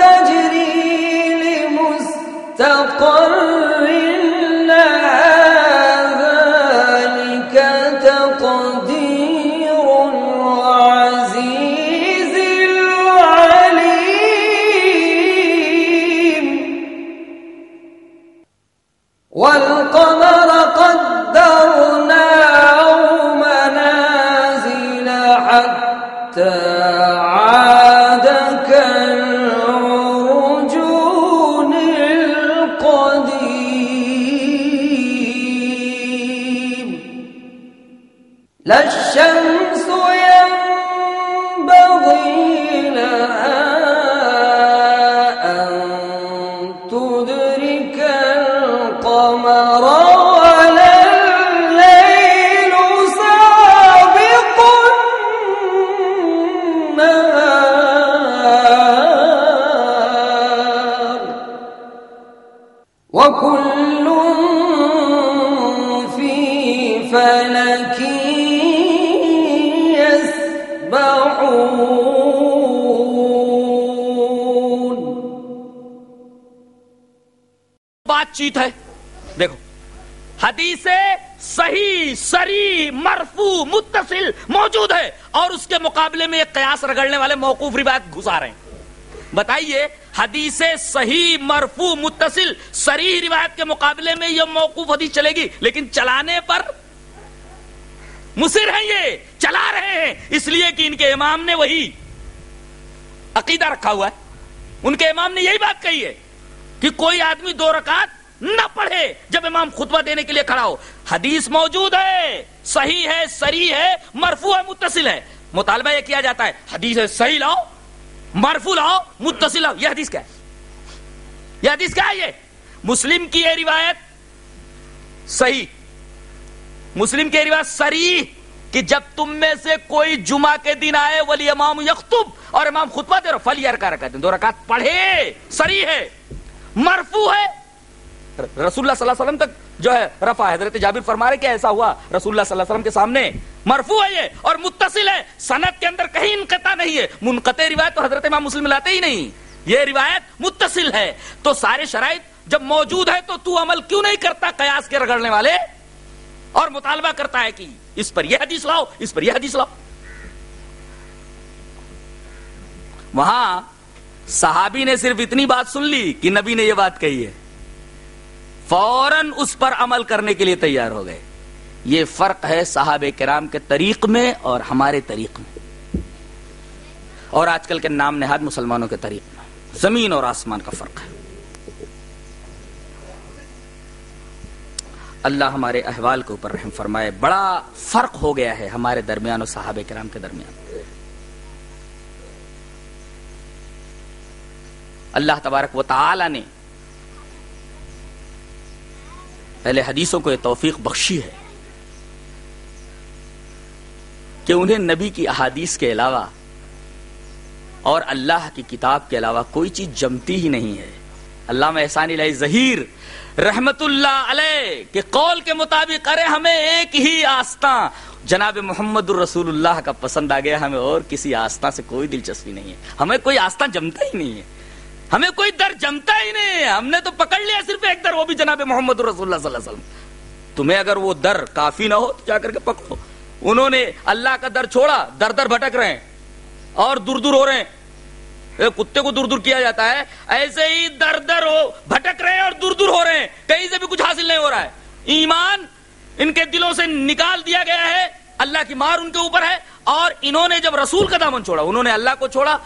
تجري لمستقر لا الشمس سری مرفو متصل موجود ہے اور اس کے مقابلے میں ایک قیاس رگڑنے والے موقوف روایت گھسا رہے ہیں۔ بتائیے، حدیث صحیح مرفو متصل سری روایت کے مقابلے میں یہ موقوف حدیث چلے گی، لیکن چلانے پر مصر ہیں یہ، چلا رہے ہیں۔ اس لیے کہ ان کے امام نے وہی عقیدہ رکھا ہوا ہے۔ ان کے امام نے یہی بات کہی ہے کہ کوئی آدمی دو رکعت نہ پڑھے جب امام خطبہ دینے کے لیے کھڑا ہو۔ حدیث موجود ہے، صحیح ہے سری ہے، مرفوع ہے، متصل ہے۔ مطالبہ یہ کیا جاتا ہے، حدیث ہے، صحیح لاؤ، مرفوع لاؤ، متصل لاؤ۔ یہ حدیث کیا ہے؟ یہ حدیث کیا ہے یہ؟ مسلم کی یہ روایت صحیح۔ مسلم کی روایت سری کہ جب تم میں سے کوئی جمعہ کے دن آئے، ولی امام یختب اور امام خطبہ دے رہا فلی ارکا رکھا دو رکعت پڑھے سری ہے، مرفوع ہے رسول اللہ صلی اللہ علیہ وسلم تک جو ہے رفع حضرت جابر فرما رہے کہ ایسا ہوا۔ رسول اللہ صلی اللہ علیہ وسلم کے سامنے مرفوع ہے یہ اور متصل ہے۔ سند کے اندر کہیں انقطاع نہیں ہے۔ منقطع روایت تو حضرت امام مسلم لاتے ہی نہیں۔ یہ روایت متصل ہے۔ تو سارے شرائط جب موجود ہے تو تو عمل کیوں نہیں کرتا قیاس کے رگڑنے والے؟ اور مطالبہ کرتا ہے کہ اس پر یہ حدیث لاؤ، اس پر یہ حدیث لاؤ۔ وہاں صحابی نے صرف اتنی بات سن لی کہ نبی نے یہ بات کہی ہے۔ فوراً اس پر عمل کرنے کے لیے تیار ہو گئے۔ یہ فرق ہے صحابہ کرام کے طریق میں اور ہمارے طریق میں۔ اور آج کل کے نام نہاد مسلمانوں کے طریق میں۔ زمین اور آسمان کا فرق ہے۔ اللہ ہمارے احوال کے اوپر رحم فرمائے۔ بڑا فرق ہو گیا ہے ہمارے درمیان اور صحابہ کرام کے درمیان۔ اللہ تبارک و تعالی نے پہلے حدیثوں کو یہ توفیق بخشی ہے کہ انہیں نبی کی احادیث کے علاوہ اور اللہ کی کتاب کے علاوہ کوئی چیز جمتی ہی نہیں ہے۔ علامہ احسان علیہ ظہیر رحمت اللہ علیہ کے قول کے مطابق، ارے ہمیں ایک ہی آستہ جناب محمد الرسول اللہ کا پسند آ گیا، ہمیں اور کسی آستہ سے کوئی دلچسپی نہیں ہے۔ ہمیں کوئی آستہ جمتا ہی نہیں ہے۔ ہمیں کوئی در جمتا ہی نہیں ہم نے تو پکڑ لیا صرف ایک در، وہ بھی جناب محمد رسول اللہ صلی اللہ علیہ وسلم۔ تمہیں اگر وہ در کافی نہ ہو تو جا کر کے پکڑو۔ انہوں نے اللہ کا در چھوڑا، در در بھٹک رہے ہیں اور دور دور ہو رہے ہیں۔ کتے کو دور دور کیا جاتا ہے؟ ایسے ہی در در ہو، بھٹک رہے ہیں اور دور دور ہو رہے ہیں۔ کہیں سے بھی کچھ حاصل نہیں ہو رہا ہے۔ ایمان ان کے دلوں سے نکال دیا گیا ہے۔ اللہ کی مار ان کے اوپر ہے اور انہوں نے جب رسول کا دامن چھوڑا، انہوں نے اللہ کو چھوڑا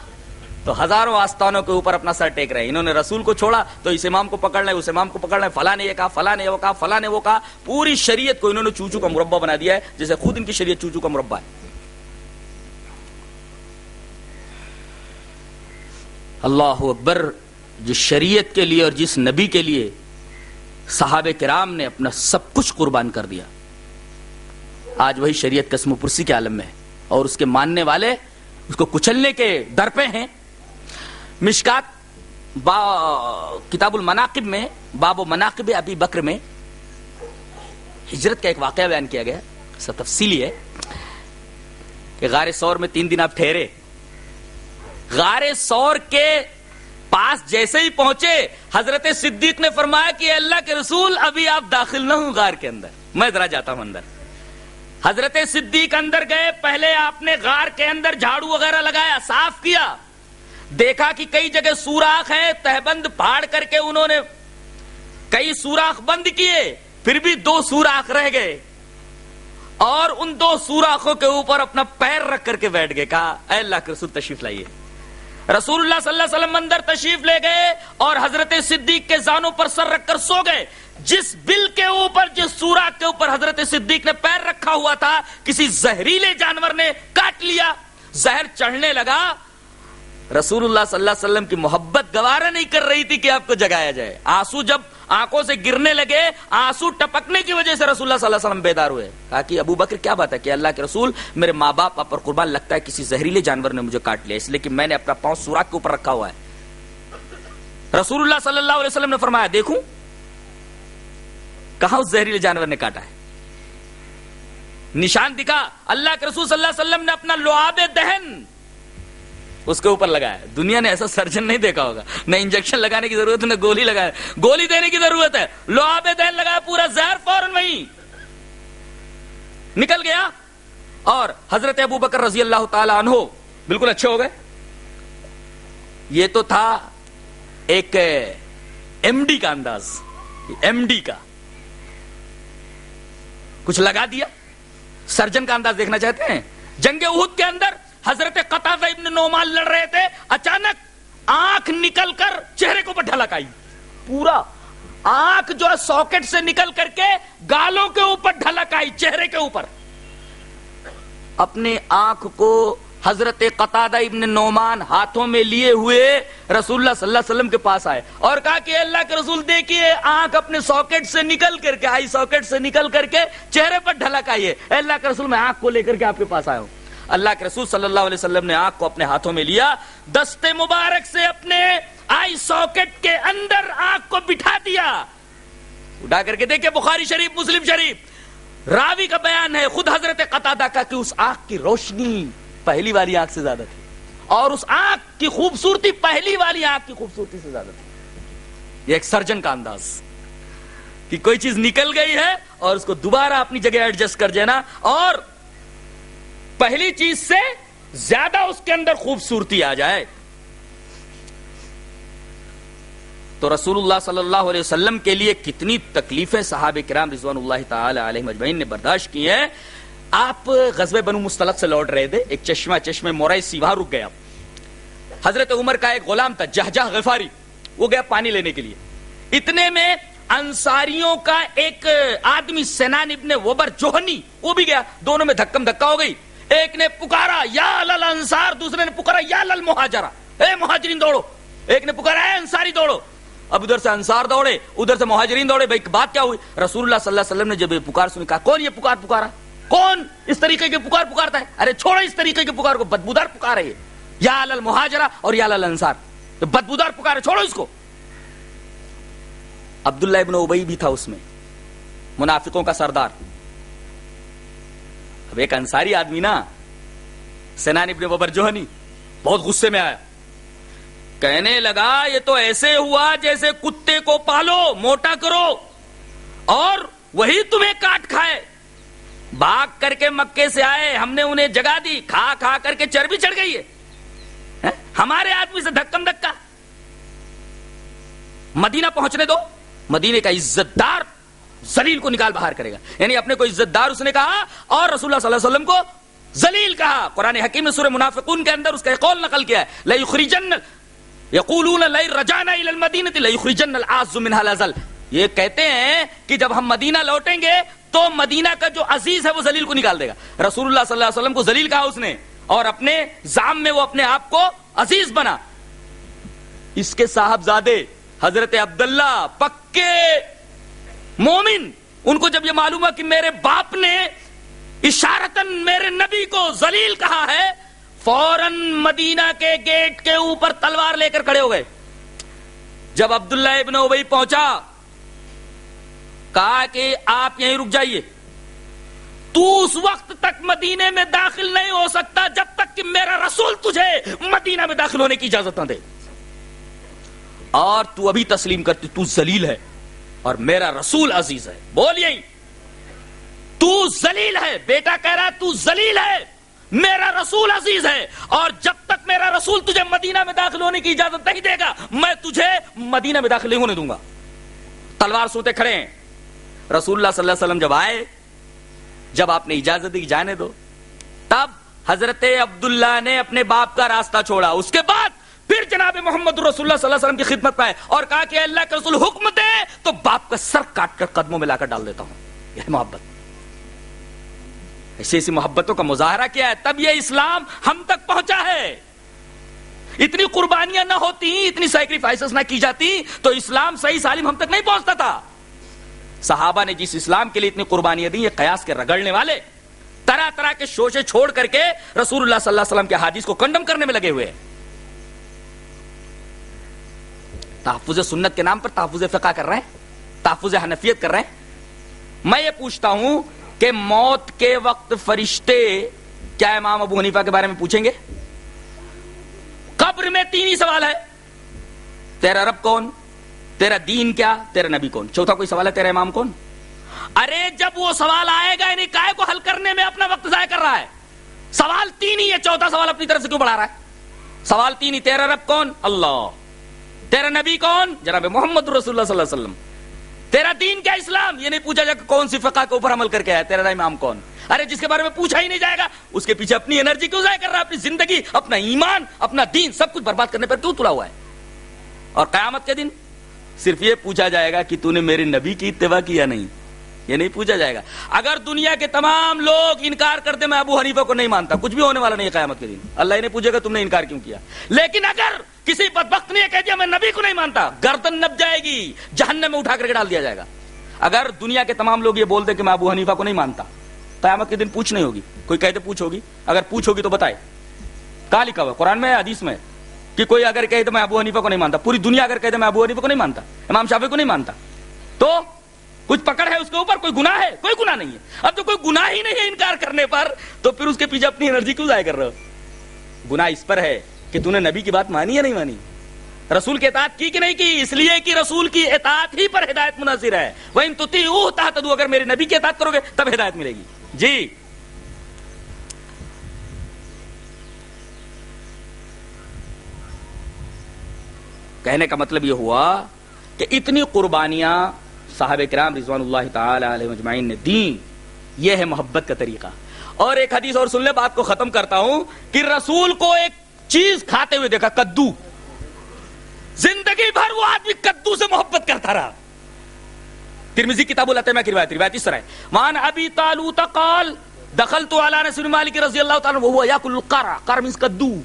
تو ہزاروں آستانوں کے اوپر اپنا سر ٹیک رہے۔ انہوں نے رسول کو چھوڑا تو اس امام کو پکڑ لیں اس امام کو پکڑ لیں فلاں نے یہ کہا، فلاں نے وہ کہا، فلاں نے وہ کہا۔ پوری شریعت کو انہوں نے چوچو کا مربع بنا دیا ہے، جیسے خود ان کی شریعت چوچو کا مربع ہے۔ اللہ اکبر جس شریعت کے لیے اور جس نبی کے لیے صحابہ کرام نے اپنا سب کچھ قربان کر دیا، آج وہی شریعت قسم و پرسی کے عالم میں ہے۔ اور اس کے ماننے والے، اس کو کچلنے کے در پہ ہیں۔ مشکات با کتاب المناقب میں، باب و مناقب ابی بکر میں ہجرت کا ایک واقعہ بیان کیا گیا سب تفصیلی ہے کہ غار سور میں تین دن آپ ٹھہرے، غار سور کے پاس جیسے ہی پہنچے، حضرت صدیق نے فرمایا کہ اللہ کے رسول، ابھی آپ داخل نہ ہوں غار کے اندر، میں ذرا جاتا ہوں اندر۔ حضرت صدیق اندر گئے، پہلے آپ نے غار کے اندر جھاڑو وغیرہ لگایا، صاف کیا دیکھا کہ کئی جگہ سوراخ ہیں، تہبند پھاڑ کر کے انہوں نے کئی سوراخ بند کیے، پھر بھی دو سوراخ رہ گئے۔ اور ان دو سوراخوں کے اوپر اپنا پیر رکھ کر کے بیٹھ گئے، کہا، اے اللہ کے رسول، تشریف لائیے۔ رسول اللہ صلی اللہ علیہ وسلم اندر تشریف لے گئے اور حضرت صدیق کے زانوں پر سر رکھ کر سو گئے۔ جس بل کے اوپر، جس سوراخ کے اوپر حضرت صدیق نے پیر رکھا ہوا تھا، کسی زہریلے جانور نے کاٹ لیا۔ زہر چڑھنے لگا رسول اللہ صلی اللہ علیہ وسلم کی محبت گوارا نہیں کر رہی تھی کہ آپ کو جگایا جائے۔ آنسو جب آنکھوں سے گرنے لگے، آنسو ٹپکنے کی وجہ سے رسول اللہ صلی اللہ علیہ وسلم بیدار ہوئے۔ کہا کہ ابو بکر، کیا بات ہے؟ کہ اللہ کے رسول میرے ماں باپ پر قربان، لگتا ہے کسی زہریلے جانور نے مجھے کاٹ لیا، اس لیے کہ میں نے اپنا پاؤں سوراخ کے اوپر رکھا ہوا ہے۔ رسول اللہ صلی اللہ علیہ وسلم نے فرمایا، دیکھوں کہاں اس زہریلے جانور نے کاٹا ہے۔ نشان دکھا، اللہ کے رسول صلی اللہ علیہ وسلم نے اپنا لعاب دہن اس کے اوپر لگایا دنیا نے ایسا سرجن نہیں دیکھا ہوگا۔ نہ انجیکشن لگانے کی ضرورت ہے، نہ گولی لگایا گولی دینے کی ضرورت ہے۔ لوہاب دہن لگایا، پورا زہر فوراً وہیں۔ نکل گیا۔ اور حضرت ابو بکر رضی اللہ تعالی عنہ بالکل اچھے ہو گئے۔ یہ تو تھا ایک ایم ڈی کا انداز۔ ایم ڈی کا۔ کچھ لگا دیا۔ سرجن کا انداز دیکھنا چاہتے ہیں۔ جنگ احد کے اندر حضرت قطع ابن نعمان لڑ رہے تھے، اچانک آنکھ نکل کر چہرے کو ڈھلک آئی۔ پورا آنکھ جو ہے ساکٹ سے نکل کر کے گالوں کے اوپر ڈھلک آئی، چہرے کے اوپر۔ اپنے آنکھ کو حضرت قطع ابن نعمان ہاتھوں میں لیے ہوئے رسول اللہ صلی اللہ علیہ وسلم کے پاس آئے اور کہا کہ اللہ کے رسول، دیکھیے، آنکھ اپنے ساکٹ سے نکل کر کے، آئی ساکٹ سے نکل کر کے چہرے پر ڈھلک آئی ہے۔ اللہ کے رسول، میں آنکھ کو لے کر کے آپ کے پاس آیا ہوں۔ اللہ کے رسول صلی اللہ علیہ وسلم نے آنکھ کو اپنے ہاتھوں میں لیا، دستے مبارک سے اپنے آئی ساکٹ کے اندر آنکھ کو بٹھا دیا۔ اٹھا کر کے دیکھیں بخاری شریف، مسلم شریف۔ راوی کا بیان ہے، خود حضرت قطادہ کا کہ اس آنکھ کی روشنی پہلی والی آنکھ سے زیادہ تھی اور اس آنکھ کی خوبصورتی پہلی والی آنکھ کی خوبصورتی سے زیادہ تھی۔ یہ ایک سرجن کا انداز کہ کوئی چیز نکل گئی ہے اور اس کو دوبارہ اپنی جگہ ایڈجسٹ کر دینا اور پہلی چیز سے زیادہ اس کے اندر خوبصورتی آ جائے۔ تو رسول اللہ صلی اللہ علیہ وسلم کے لیے کتنی تکلیفیں صحابہ کرام رضوان اللہ تعالی علیہ مجمعین نے برداشت کی ہیں۔ آپ غزوہ بنو مستلق سے لوٹ رہے تھے، ایک چشمہ چشمے مورائی سیوا رک گیا۔ حضرت عمر کا ایک غلام تھا، جہجہ غفاری، وہ گیا پانی لینے کے لیے۔ اتنے میں انصاریوں کا ایک آدمی سینان ابن وبر جوہنی، وہ بھی گیا، دونوں میں دھکم دھکا ہو گئی۔ ایک نے پکارا، یا لل انصار دوسرے نے پکارا، یا لل مہاجرا اے مہاجرین دوڑو۔ ایک نے پکارا، اے انصاری دوڑو۔ اب ادھر سے انصار دوڑے، ادھر سے مہاجرین دوڑے۔ بھائی بات کیا ہوئی؟ رسول اللہ صلی اللہ علیہ وسلم نے جب یہ پکار سنی، کہا، کون یہ پکار پکارا؟ کون اس طریقے کے پکار پکارتا ہے؟ ارے، چھوڑو اس طریقے کے پکار کو، بدبودار پکار ہے یا لل مہاجرا اور یا لل انصار بدبودار پکار ہے چھوڑو اس کو۔ عبداللہ ابن ابئی بھی تھا اس میں، منافقوں کا سردار۔ اب ایک انصاری آدمی نا سینان ابن وبر جوہنی، بہت غصے میں آیا۔ کہنے لگا، یہ تو ایسے ہوا جیسے کتے کو پالو، موٹا کرو، اور وہی تمہیں کاٹ کھائے۔ بھاگ کر کے مکے سے آئے، ہم نے انہیں جگہ دی، کھا کھا کر کے چربی چڑھ گئی ہے۔ ہمارے آدمی سے دھکم دھکا۔ مدینہ پہنچنے دو۔ مدینے کا عزت دار زلیل کو نکال باہر کرے گا۔ یعنی اپنے کو عزت دار اس نے کہا اور رسول اللہ صلی اللہ علیہ وسلم کو زلیل کہا۔ قرآن حکیم سورہ منافقون کے اندر اس کا قول نقل کیا ہے۔ لَيُخْرِجَنَّ یقولون لَيْ رَجَانَ إِلَى الْمَدِينَةِ لَيُخْرِجَنَّ الْعَازُ مِنْهَا الْأَذَلْ یہ کہتے ہیں کہ جب ہم مدینہ لوٹیں گے تو مدینہ کا جو عزیز ہے وہ زلیل کو نکال دے گا۔ رسول اللہ صلی اللہ علیہ وسلم کو زلیل کہا اس نے اور اپنے زام میں وہ اپنے آپ کو عزیز بنا۔ اس کے صاحبزادے حضرت عبداللہ پکے مومن، ان کو جب یہ معلوم ہوا کہ میرے باپ نے اشارتن میرے نبی کو زلیل کہا ہے، فوراً مدینہ کے گیٹ کے اوپر تلوار لے کر کھڑے ہو گئے۔ جب عبداللہ ابن ابئی پہنچا، کہا کہ آپ یہیں رک جائیے۔ تو اس وقت تک مدینے میں داخل نہیں ہو سکتا جب تک کہ میرا رسول تجھے مدینہ میں داخل ہونے کی اجازت نہ دے۔ اور تو ابھی تسلیم کرتی تو زلیل ہے۔ اور میرا رسول عزیز ہے۔ بول یہی۔ تو زلیل ہے۔ بیٹا کہہ رہا ہے، تو زلیل ہے۔ میرا رسول عزیز ہے۔ اور جب تک میرا رسول تجھے مدینہ میں داخل ہونے کی اجازت نہیں دے گا، میں تجھے مدینہ میں داخل نہیں ہونے دوں گا۔ تلوار سوتے کھڑے ہیں۔ رسول اللہ صلی اللہ علیہ وسلم جب آئے، جب آپ نے اجازت دی جانے دو، تب حضرت عبداللہ نے اپنے باپ کا راستہ چھوڑا۔ اس کے بعد پھر جناب محمد رسول اللہ صلی اللہ علیہ وسلم کی خدمت پائے اور کہا کہ اللہ کے رسول حکم دے تو باپ کا سر کاٹ کر قدموں میں لا کر ڈال دیتا ہوں۔ یہ محبت۔ ایسی ایسی محبتوں کا مظاہرہ کیا ہے۔ تب یہ اسلام ہم تک پہنچا ہے۔ اتنی قربانیاں نہ ہوتی، اتنی سیکریفائسز نہ کی جاتی تو اسلام صحیح سالم ہم تک نہیں پہنچتا تھا۔ صحابہ نے جس اسلام کے لیے اتنی قربانیاں دی یہ قیاس کے رگڑنے والے۔ طرح طرح کے شوشے چھوڑ کر کے رسول اللہ صلی اللہ علیہ وسلم کے حادیث کو کنڈم کرنے میں لگے ہوئے۔ تحفظ سنت کے نام پر تحفظ فقہ کر رہے ہیں، تحفظ حنفیت کر رہے ہیں۔ میں یہ پوچھتا ہوں کہ موت کے وقت فرشتے کیا امام ابو حنیفہ کے بارے میں پوچھیں گے؟ قبر میں تین ہی سوال ہے۔ تیرا رب کون؟ تیرا دین کیا؟ تیرا نبی کون؟ چوتھا کوئی سوال ہے تیرا امام کون؟ ارے جب وہ سوال آئے گا یعنی کائے کو حل کرنے میں اپنا وقت ضائع کر رہا ہے۔ سوال تین ہی ہے، چوتھا سوال اپنی طرف سے کیوں بڑھا رہا ہے؟ سوال تین ہی، تیرا رب کون؟ اللہ۔ تیرا نبی کون؟ جناب محمد رسول اللہ صلی اللہ علیہ وسلم. تیرا دین کیا اسلام؟ یہ نہیں پوچھا جائے کہ کون سی فقہ کے اوپر عمل کر کے آیا تیرا امام کون؟ ارے، جس کے بارے میں پوچھا ہی نہیں جائے گا، اس کے پیچھے اپنی انرجی کیوں ضائع کر رہا ہے؟ اپنی زندگی، اپنا ایمان، اپنا دین، سب کچھ برباد کرنے پر کیوں تلا ہوا ہے؟ اور قیامت کے دن صرف یہ پوچھا جائے گا کہ تو نے میرے نبی کی اتباع کیا نہیں؟ یہ نہیں پوچھا جائے گا۔ اگر دنیا کے تمام لوگ انکار کرتے میں ابو حنیفہ کو نہیں مانتا، کچھ بھی ہونے والا نہیں قیامت کے دن۔ اللہ نے پوچھے گا تم نے انکار کیوں کیا۔ لیکن اگر کسی بدبخت نے کہہ دیا، میں نبی کو نہیں مانتا۔ گردن نب جائے گی، جہنم میں اٹھا کر کے ڈال دیا جائے گا۔ اگر دنیا کے تمام لوگ یہ بول دیں کہ میں ابو حنیفہ کو نہیں مانتا، قیامت کے دن پوچھ نہیں ہوگی، کوئی کہتے پوچھ ہوگی۔ اگر پوچھ ہوگی تو بتائے۔ کہا لکھا ہوا قرآن میں حدیث میں؟ کہ کوئی اگر کہے تو میں ابو حنیفہ کو نہیں مانتا۔ پوری دنیا اگر کہتے میں ابو حنیفہ کو نہیں مانتا۔ امام شافی کو نہیں مانتا۔ تو کچھ پکڑ ہے اس کے اوپر؟ کوئی گناہ ہے؟ کوئی گناہ نہیں ہے۔ اب تو کوئی گناہ ہی نہیں ہے انکار کرنے پر، تو پھر اس کے پیچھے اپنی انرجی کیوں ضائع کر رہے ہو؟ گناہ اس پر ہے۔ کہ تو نے نبی کی بات مانی یا نہیں مانی؟ رسول کی اطاعت کی کہ نہیں کی؟ اس لیے کہ رسول کی اطاعت ہی پر ہدایت مناظر ہے۔ وہ ان تو اگر میرے نبی کی اطاعت کرو گے، تب ہدایت ملے گی۔ جی۔ کہنے کا مطلب یہ ہوا کہ اتنی قربانیاں صاحب کرام رضوان اللہ تعالی علیہ مجمعین نے دی یہ ہے محبت کا طریقہ۔ اور ایک حدیث اور سن لے بات کو ختم کرتا ہوں کہ رسول کو ایک چیز کھاتے ہوئے دیکھا، کدو۔ زندگی بھر وہ آدمی کدو سے محبت کرتا رہا۔ ترمزی کتاب الاتمہ کی روایت روایت اس طرح ہے۔ وان ابی طالوت قال، دخلت على نبی مالک رضی اللہ تعالی عنہ، وهو ياكل القرع قرع means کدو۔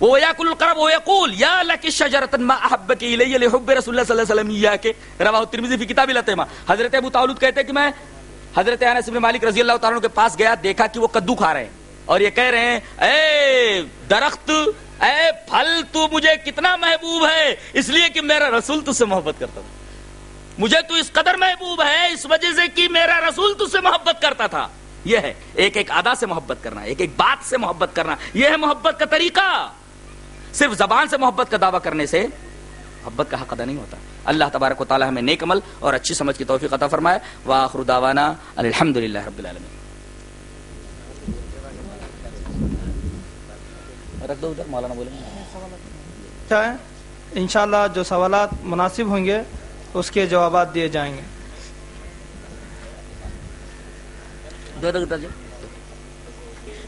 وہ یاکل القرب وہ یقول یا لک شجرۃ ما احبک الی لحب رسول اللہ صلی اللہ علیہ وسلم یاک رواه ترمذی فی کتاب الاتمہ حضرت ابو طالب کہتے ہیں کہ میں حضرت انس بن مالک رضی اللہ تعالی عنہ کے پاس گیا، دیکھا کہ وہ کدو کھا رہے ہیں۔ اور یہ کہہ رہے ہیں، اے درخت، اے پھل، تو مجھے کتنا محبوب ہے، اس لیے کہ میرا رسول تجھ سے محبت کرتا تھا۔ مجھے تو اس قدر محبوب ہے، اس وجہ سے کہ میرا رسول تجھ سے محبت کرتا تھا۔ یہ ہے، ایک ایک ادا سے محبت کرنا، ایک ایک بات سے محبت کرنا، یہ ہے محبت کا طریقہ۔ صرف زبان سے محبت کا دعویٰ کرنے سے محبت کا حق ادا نہیں ہوتا۔ اللہ تبارک و تعالی ہمیں نیک عمل اور اچھی سمجھ کی توفیق عطا فرمائے۔ واخر دعوانا الحمدللہ رب العالمین۔ رکھ دو ادھر مولانا بولیں۔ اچھا ہے؟ انشاءاللہ جو سوالات مناسب ہوں گے اس کے جوابات دیے جائیں گے۔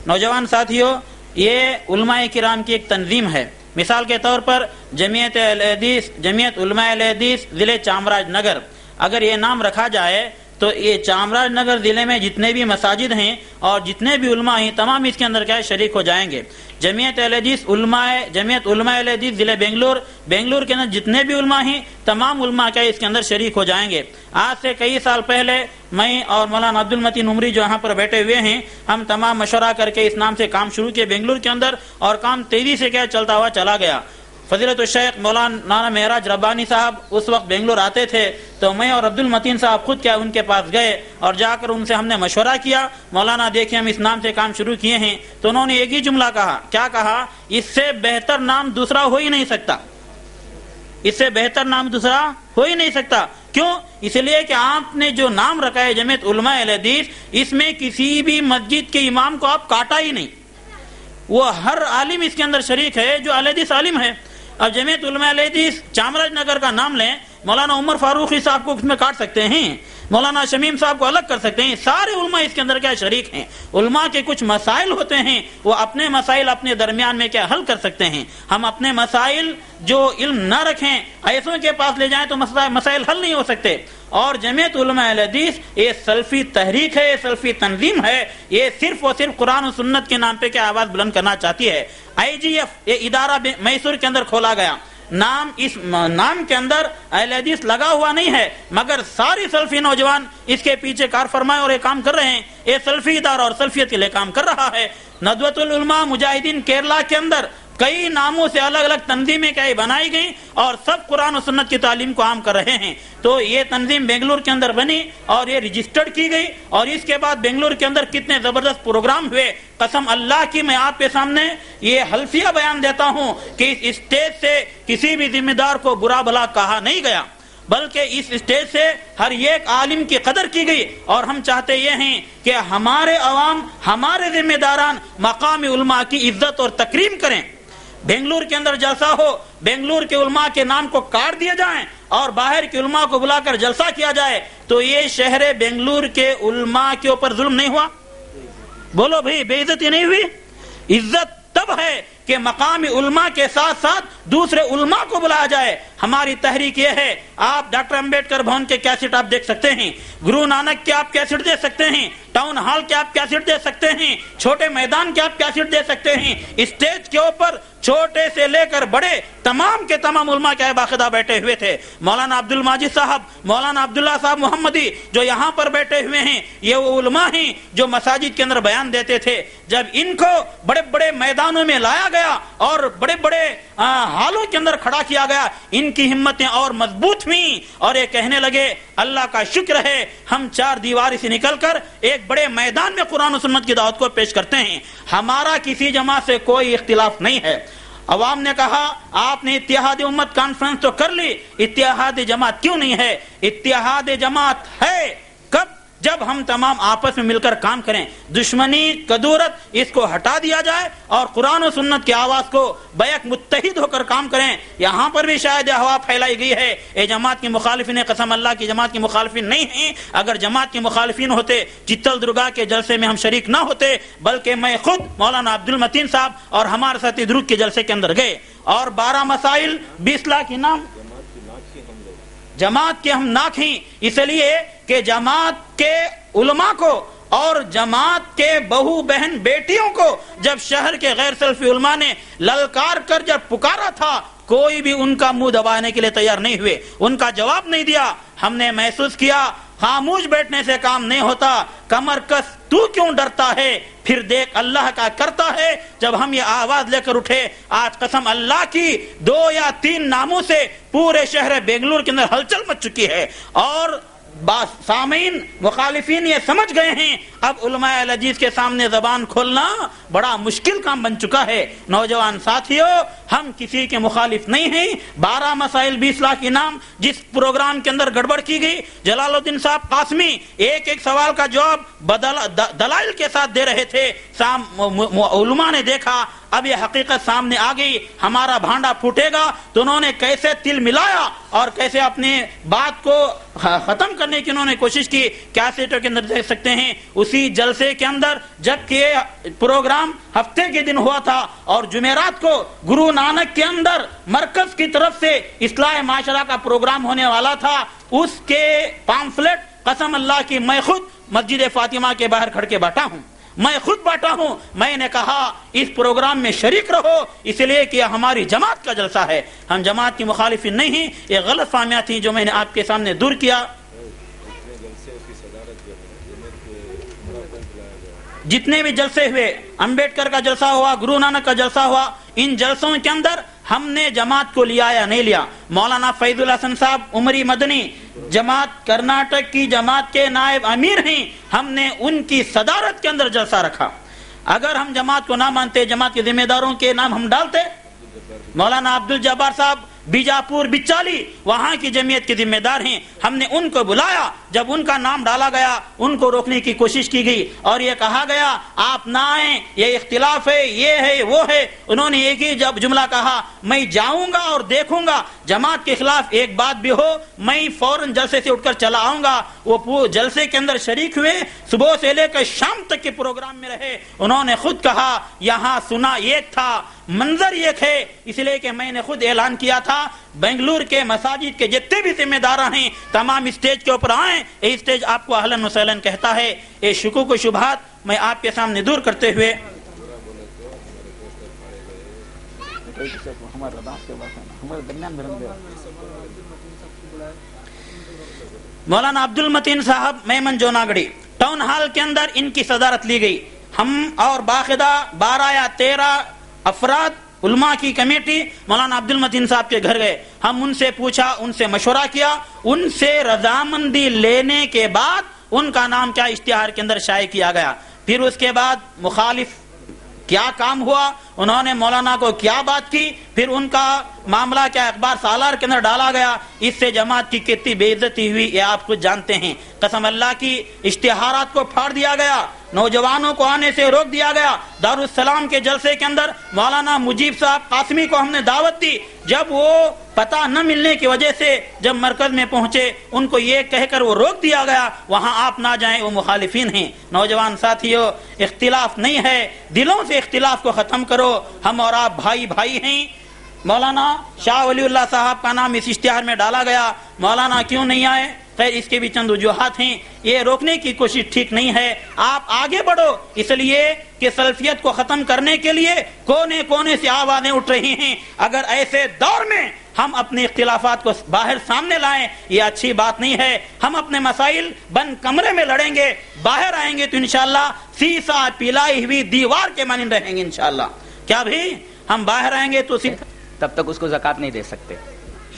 نوجوان ساتھیوں یہ علماء کرام کی ایک تنظیم ہے۔ مثال کے طور پر جمعیت اہل حدیث جمعیت علماء اہل حدیث ضلع چامراج نگر۔ اگر یہ نام رکھا جائے تو یہ چامراج نگر ضلع میں جتنے بھی مساجد ہیں اور جتنے بھی علماء ہیں، تمام اس کے اندر کیا ہے، شریک ہو جائیں گے۔ جمعیت اہل حدیث علماء، جمعیت علماء اہل حدیث ضلع بنگلور بنگلور کے اندر جتنے بھی علماء ہیں، تمام علماء کیا ہے، اس کے اندر شریک ہو جائیں گے۔ آج سے کئی سال پہلے میں اور مولانا عبد المتین عمری جو یہاں پر بیٹھے ہوئے ہیں، ہم تمام مشورہ کر کے اس نام سے کام شروع کیے بنگلور کے اندر اور کام تیزی سے کیا چلتا ہوا چلا گیا۔ فضیلت الشیخ مولانا نانا مہراج ربانی صاحب اس وقت بنگلور آتے تھے تو میں اور عبد المتین صاحب خود کیا ان کے پاس گئے اور جا کر ان سے ہم نے مشورہ کیا، مولانا دیکھیں ہم اس نام سے کام شروع کیے ہیں۔ تو انہوں نے ایک ہی جملہ کہا، کیا کہا؟ اس سے بہتر نام دوسرا ہو ہی نہیں سکتا۔ اس سے بہتر نام دوسرا ہو ہی نہیں سکتا۔ کیوں؟ اس لیے کہ آپ نے جو نام رکھا ہے جمعیت علماء اہل حدیث، اس میں کسی بھی مسجد کے امام کو آپ کاٹا ہی نہیں۔ وہ ہر عالم اس کے اندر شریک ہے جو اہل حدیث عالم ہے۔ اب جمعیت علماء اہل چامراج نگر کا نام لیں، مولانا عمر فاروقی صاحب کو اس میں کاٹ سکتے ہیں۔ مولانا شمیم صاحب کو الگ کر سکتے ہیں۔ سارے علماء اس کے اندر کیا شریک ہیں؟ علماء کے کچھ مسائل ہوتے ہیں، وہ اپنے مسائل اپنے درمیان میں کیا حل کر سکتے ہیں؟ ہم اپنے مسائل جو علم نہ رکھیں، ایسوں کے پاس لے جائیں تو مسائل حل نہیں ہو سکتے۔ اور جمعیت علماء اہل حدیث، یہ سلفی تحریک ہے، یہ سلفی تنظیم ہے۔ یہ صرف اور صرف قرآن و سنت کے نام پہ کیا آواز بلند کرنا چاہتی ہے؟ آئی جی ایف، یہ ادارہ میسور کے اندر کھولا گیا۔ نام اس نام کے اندر اہل حدیث لگا ہوا نہیں ہے، مگر ساری سلفی نوجوان اس کے پیچھے کار فرمائے اور یہ کام کر رہے ہیں۔ یہ سلفی ادارہ اور سلفیت کے لیے کام کر رہا ہے۔ ندوت العلماء مجاہدین کیرلا کے اندر کئی ناموں سے الگ الگ تنظیمیں کیا بنائی گئی اور سب قرآن و سنت کی تعلیم کو عام کر رہے ہیں۔ تو یہ تنظیم بنگلور کے اندر بنی اور یہ رجسٹرڈ کی گئی اور اس کے بعد بنگلور کے اندر کتنے زبردست پروگرام ہوئے۔ قسم اللہ کی میں آپ کے سامنے یہ حلفیہ بیان دیتا ہوں کہ اس اسٹیج سے کسی بھی ذمہ دار کو برا بھلا کہا نہیں گیا، بلکہ اس اسٹیج سے ہر ایک عالم کی قدر کی گئی۔ اور ہم چاہتے یہ ہیں کہ ہمارے عوام، ہمارے ذمہ داران مقامی علماء کی عزت اور تکریم کریں۔ بنگلور کے اندر جلسہ ہو، بنگلور کے علماء کے نام کو کاٹ دیا جائیں اور باہر کے علماء کو بلا کر جلسہ کیا جائے، تو یہ شہر بنگلور کے علماء کے اوپر ظلم نہیں ہوا؟ بولو بھائی، بے عزتی نہیں ہوئی؟ عزت تب ہے کہ مقامی علماء کے ساتھ ساتھ دوسرے علماء کو بلایا جائے۔ ہماری تحریک یہ ہے، آپ ڈاکٹر امبیڈکر بھون کے کیسٹ آپ دیکھ سکتے ہیں، گرو نانک کے آپ کیسٹ دے سکتے ہیں، ٹاؤن ہال کے آپ کیسٹ دے سکتے ہیں، چھوٹے میدان کے آپ کیسٹ دے سکتے ہیں۔ اسٹیج کے اوپر چھوٹے سے لے کر بڑے، تمام کے تمام علماء کیا باقاعدہ بیٹھے ہوئے تھے۔ مولانا عبد الماجد صاحب، مولانا عبداللہ صاحب محمدی جو یہاں پر بیٹھے ہوئے ہیں، یہ وہ علماء ہیں جو مساجد کے اندر بیان دیتے تھے۔ جب ان کو بڑے بڑے میدانوں میں لایا گیا اور بڑے بڑے حالوں کے اندر کھڑا کیا گیا، ان کی ہمتیں اور مضبوط ہوئی اور یہ کہنے لگے، اللہ کا شکر ہے، ہم چار دیواری سے نکل کر ایک بڑے میدان میں قرآن و سنت کی دعوت کو پیش کرتے ہیں۔ ہمارا کسی جماعت سے کوئی اختلاف نہیں ہے۔ عوام نے کہا، آپ نے اتحاد امت کانفرنس تو کر لی، اتحاد جماعت کیوں نہیں ہے؟ اتحاد جماعت ہے۔ جب ہم تمام آپس میں مل کر کام کریں، دشمنی کدورت اس کو ہٹا دیا جائے اور قرآن و سنت کی آواز کو بیک متحد ہو کر کام کریں، یہاں پر بھی شاید ہوا پھیلائی گئی ہے۔ اے جماعت کی مخالفین، قسم اللہ کی جماعت کی مخالفین نہیں ہیں۔ اگر جماعت کی مخالفین ہوتے، چتل درگا کے جلسے میں ہم شریک نہ ہوتے، بلکہ میں خود مولانا عبد المتین صاحب اور ہمارے ساتھ درگ کے جلسے کے اندر گئے۔ اور بارہ مسائل، بیس لاکھ انعام جماعت کے ہم ناک ہیں۔ اس لیے کہ جماعت کے علماء کو اور جماعت کے بہو بہن بیٹیوں کو جب شہر کے غیر سلفی علماء نے للکار کر جب پکارا تھا، کوئی بھی ان کا منہ دبانے کے لیے تیار نہیں ہوئے۔ ان کا جواب نہیں دیا۔ ہم نے محسوس کیا خاموش بیٹھنے سے کام نہیں ہوتا۔ کمر کس، تو کیوں ڈرتا ہے؟ پھر دیکھ اللہ کا کرتا ہے۔ جب ہم یہ آواز لے کر اٹھے، آج قسم اللہ کی دو یا تین ناموں سے پورے شہر بنگلور کے اندر ہلچل مچ چکی ہے۔ اور سامعین، مخالفین یہ سمجھ گئے ہیں۔ اب علماء العجیز کے سامنے زبان کھولنا بڑا مشکل کام بن چکا ہے۔ نوجوان ساتھیوں، ہم کسی کے مخالف نہیں ہیں۔ بارہ مسائل بیس لاکھ انعام جس پروگرام کے اندر گڑبڑ کی گئی۔ جلال الدین صاحب قاسمی ایک ایک سوال کا جواب دلائل کے ساتھ دے رہے تھے۔ علماء نے دیکھا۔ اب یہ حقیقت سامنے آ گئی، ہمارا بھانڈا پھوٹے گا، تو انہوں نے کیسے تل ملایا اور کیسے اپنے بات کو ختم کرنے کی انہوں نے کوشش کی کیسٹوں کے اندر دیکھ سکتے ہیں؟ اسی جلسے کے اندر جبکہ پروگرام ہفتے کے دن ہوا تھا اور جمعرات کو گرو نانک کے اندر مرکز کی طرف سے اصلاح معاشرہ کا پروگرام ہونے والا تھا، اس کے پامفلٹ قسم اللہ کی میں خود مسجد فاطمہ کے باہر کھڑ کے بیٹھا ہوں۔ میں خود بیٹھا ہوں۔ میں نے کہا، اس پروگرام میں شریک رہو۔ اس لیے کہ یہ ہماری جماعت کا جلسہ ہے۔ ہم جماعت کی مخالفی نہیں یہ غلط فہمیاں تھیں جو میں نے آپ کے سامنے دور کیا۔ جتنے بھی جلسے ہوئے، امبیڈکر کا جلسہ ہوا، گرو نانک کا جلسہ ہوا، ان جلسوں کے اندر ہم نے جماعت کو لیا یا نہیں لیا؟ مولانا فیض الحسن صاحب، عمری مدنی جماعت کرناٹک کی جماعت کے نائب امیر ہیں، ہم نے ان کی صدارت کے اندر جلسہ رکھا۔ اگر ہم جماعت کو نہ مانتے، جماعت کے ذمہ داروں کے نام ہم ڈالتے۔ مولانا عبد الجبار صاحب، بیجاپور، بچالی، وہاں کی جمعیت کے ذمہ دار ہیں۔ ہم نے ان کو بلایا۔ جب ان کا نام ڈالا گیا، ان کو روکنے کی کوشش کی گئی اور یہ کہا گیا، آپ نہ آئیں، یہ اختلاف ہے، یہ ہے، وہ ہے۔ انہوں نے ایک ہی جب جملہ کہا، میں جاؤں گا اور دیکھوں گا، جماعت کے خلاف ایک بات بھی ہو، میں فوراً جلسے سے اٹھ کر چلا آؤں گا۔ وہ جلسے کے اندر شریک ہوئے، صبح سے لے کر شام تک کے پروگرام میں رہے۔ انہوں نے خود کہا، یہاں سنا ایک تھا، منظر ایک ہے، اس لیے کہ میں نے خود اعلان کیا تھا۔ بنگلور کے مساجد کے جتنے بھی ذمہ دار ہیں، تمام اسٹیج کے اوپر آئیں، یہ اسٹیج آپ کو اہلن وسلن کہتا ہے۔ یہ شکو کو شبہات میں آپ کے سامنے دور کرتے ہوئے۔ مولانا عبد المتین صاحب، میمن جو ناگڑی ٹاؤن ہال کے اندر ان کی صدارت لی گئی۔ ہم اور باقاعدہ بارہ یا تیرہ افراد علماء کی کمیٹی مولانا عبد المتین صاحب کے گھر گئے۔ ہم ان سے پوچھا، ان سے مشورہ کیا۔ ان سے رضامندی لینے کے بعد ان کا نام کیا اشتہار کے اندر شائع کیا گیا۔ پھر اس کے بعد مخالف کیا کام ہوا؟ انہوں نے مولانا کو کیا بات کی؟ پھر ان کا معاملہ کیا اخبار سالار کے اندر ڈالا گیا؟ اس سے جماعت کی کتنی بے عزتی ہوئی؟ یہ آپ کچھ جانتے ہیں۔ قسم اللہ کی اشتہارات کو پھاڑ دیا گیا۔ نوجوانوں کو آنے سے روک دیا گیا۔ دارالسلام کے جلسے کے اندر مولانا مجیب صاحب قاسمی کو ہم نے دعوت دی۔ جب وہ پتہ نہ ملنے کی وجہ سے جب مرکز میں پہنچے، ان کو یہ کہہ کر وہ روک دیا گیا، وہاں آپ نہ جائیں، وہ مخالفین ہیں۔ نوجوان ساتھیوں اختلاف نہیں ہے۔ دلوں سے اختلاف کو ختم کرو۔ ہم اور آپ بھائی بھائی ہیں۔ مولانا شاہ ولی اللہ صاحب کا نام اس اشتہار میں ڈالا گیا۔ مولانا کیوں نہیں آئے؟ خیر، اس کے بھی چند وجوہات ہیں۔ یہ روکنے کی کوشش ٹھیک نہیں ہے۔ آپ آگے بڑھو۔ اس لیے کہ سلفیت کو ختم کرنے کے لیے کونے کونے سے آوازیں اٹھ رہی ہیں۔ اگر ایسے دور میں ہم اپنے اختلافات کو باہر سامنے لائیں، یہ اچھی بات نہیں ہے۔ ہم اپنے مسائل بند کمرے میں لڑیں گے۔ باہر آئیں گے تو انشاءاللہ سیسا پلائی ہوئی دیوار کے مانند رہیں گے انشاءاللہ۔ کیا بھی؟ ہم باہر آئیں گے تو تب تک اس کو زکات نہیں دے سکتے۔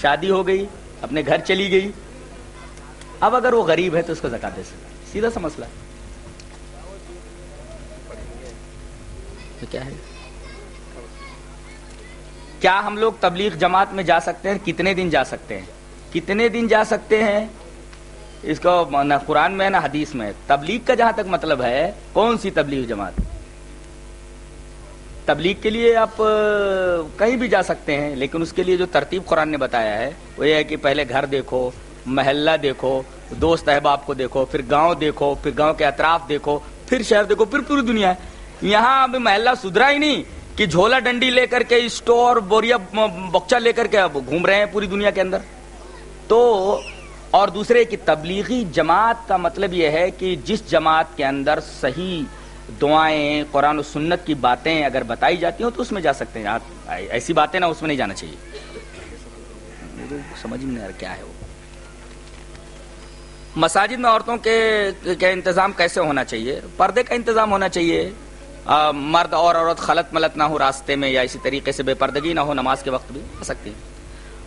شادی ہو گئی، اپنے گھر چلی گئی۔ اب اگر وہ غریب ہے تو اس کو زکات دے سکتے سیدھا سا مسئلہ۔ کیا ہے؟ کیا ہم لوگ تبلیغ جماعت میں جا سکتے ہیں؟ کتنے دن جا سکتے ہیں؟ کتنے دن جا سکتے ہیں؟ اس کو نہ قرآن میں، نہ حدیث میں۔ تبلیغ کا جہاں تک مطلب ہے، کون سی تبلیغ جماعت؟ تبلیغ کے لیے آپ کہیں بھی جا سکتے ہیں، لیکن اس کے لیے جو ترتیب قرآن نے بتایا ہے، وہ یہ ہے کہ پہلے گھر دیکھو محلہ دیکھو، دوست احباب کو دیکھو، پھر گاؤں دیکھو، پھر گاؤں کے اطراف دیکھو، پھر شہر دیکھو، پھر پوری دنیا ہے۔ یہاں ابھی محلہ سدھرا ہی نہیں کہ جھولا ڈنڈی لے کر کے، اسٹور، بوریا بکچا لے کر کے اب گھوم رہے ہیں پوری دنیا کے اندر۔ تو، اور دوسرے کی تبلیغی جماعت کا مطلب یہ ہے کہ جس جماعت کے اندر صحیح دعائیں، قرآن و سنت کی باتیں اگر بتائی جاتی ہوں تو اس میں جا سکتے ہیں۔ ایسی باتیں نا اس میں نہیں جانا چاہیے۔ سمجھ میں نہیں کیا ہے وہ۔ مساجد میں عورتوں کے انتظام کیسے ہونا چاہیے؟ پردے کا انتظام ہونا چاہیے۔ مرد اور عورت خلط ملت نہ ہو راستے میں یا اسی طریقے سے بے پردگی نہ ہو نماز کے وقت بھی آ سکتی۔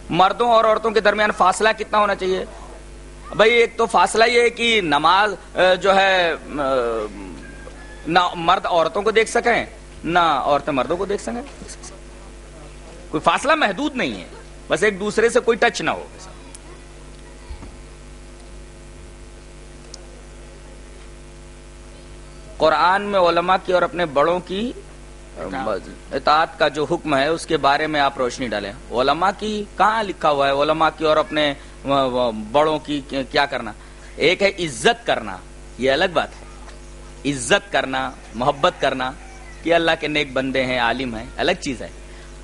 مردوں اور عورتوں کے درمیان فاصلہ کتنا ہونا چاہیے؟ بھائی، ایک تو فاصلہ یہ ہے کہ نماز جو ہے نہ مرد عورتوں کو دیکھ سکیں، نہ عورتیں مردوں کو دیکھ سکیں۔ کوئی فاصلہ محدود نہیں ہے۔ بس ایک دوسرے سے کوئی ٹچ نہ ہو۔ قرآن میں علماء کی اور اپنے بڑوں کی اطاعت۔ کا جو حکم ہے اس کے بارے میں آپ روشنی ڈالیں۔ علماء کی کہاں لکھا ہوا ہے؟ علماء کی اور اپنے بڑوں کی کیا کرنا؟ ایک ہے عزت کرنا یہ الگ بات ہے۔ عزت کرنا محبت کرنا کہ اللہ کے نیک بندے ہیں عالم ہیں الگ چیز ہے۔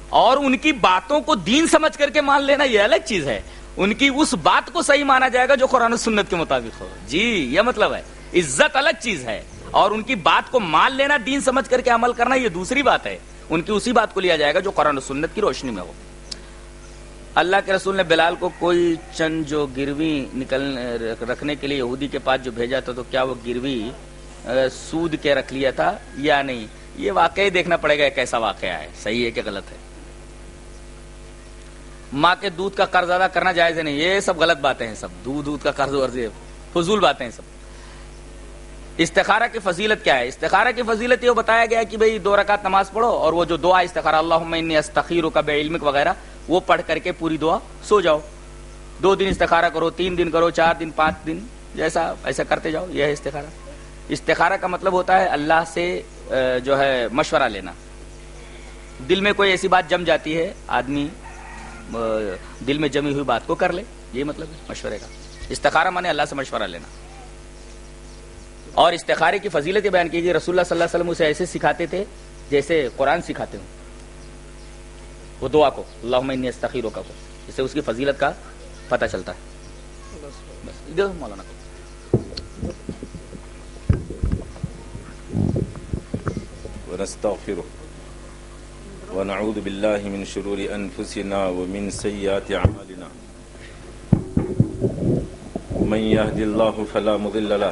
اور ان کی باتوں کو دین سمجھ کر کے مان لینا یہ الگ چیز ہے۔ ان کی اس بات کو صحیح مانا جائے گا جو قرآن و سنت کے مطابق ہو۔ جی یہ مطلب ہے۔ عزت الگ چیز ہے۔ اور ان کی بات کو مان لینا دین سمجھ کر کے عمل کرنا یہ دوسری بات ہے۔ ان کی اسی بات کو لیا جائے گا جو قرآن و سنت کی روشنی میں ہو۔ اللہ کے رسول نے بلال کو کوئی چند جو گروی نکل رکھنے کے لیے یہودی کے پاس جو بھیجا تھا تو کیا وہ گروی سود کے رکھ لیا تھا یا نہیں؟ یہ واقعی دیکھنا پڑے گا کیسا واقعہ ہے۔ صحیح ہے کہ غلط ہے۔ ماں کے دودھ کا قرض ادا کرنا جائز نہیں؟ یہ سب غلط باتیں ہیں سب۔ دودھ دودھ کا قرض ورض فضول باتیں ہیں سب۔ استخارہ کی فضیلت کیا ہے؟ استخارہ کی فضیلت یہ بتایا گیا کہ بھئی دو رکعت نماز پڑھو اور وہ جو دعا استخارہ، اللہم انی استخیرک بعلمک وغیرہ، وہ پڑھ کر کے پوری دعا سو جاؤ۔ دو دن استخارہ کرو، تین دن کرو، چار دن، پانچ دن، جیسا، ایسا کرتے جاؤ، یہ ہے استخارہ۔ استخارہ کا مطلب ہوتا ہے اللہ سے جو ہے مشورہ لینا۔ دل میں کوئی ایسی بات جم جاتی ہے، آدمی دل میں جمی ہوئی بات کو کر لے، یہ مطلب ہے مشورے کا۔ استخارہ مانے اللہ سے مشورہ لینا۔ اور استخارے کی فضیلت یہ بیان کیجیے رسول اللہ صلی اللہ علیہ وسلم اسے ایسے سکھاتے تھے جیسے قرآن سکھاتے ہوں۔ وہ دعا کو اللہ انی استخیروں کا کو اس سے اس کی فضیلت کا پتہ چلتا ہے۔ بس مولانا کو۔ ونستغفره ونعوذ بالله من شرور أنفسنا ومن سيئات أعمالنا من يهد الله فلا مضل له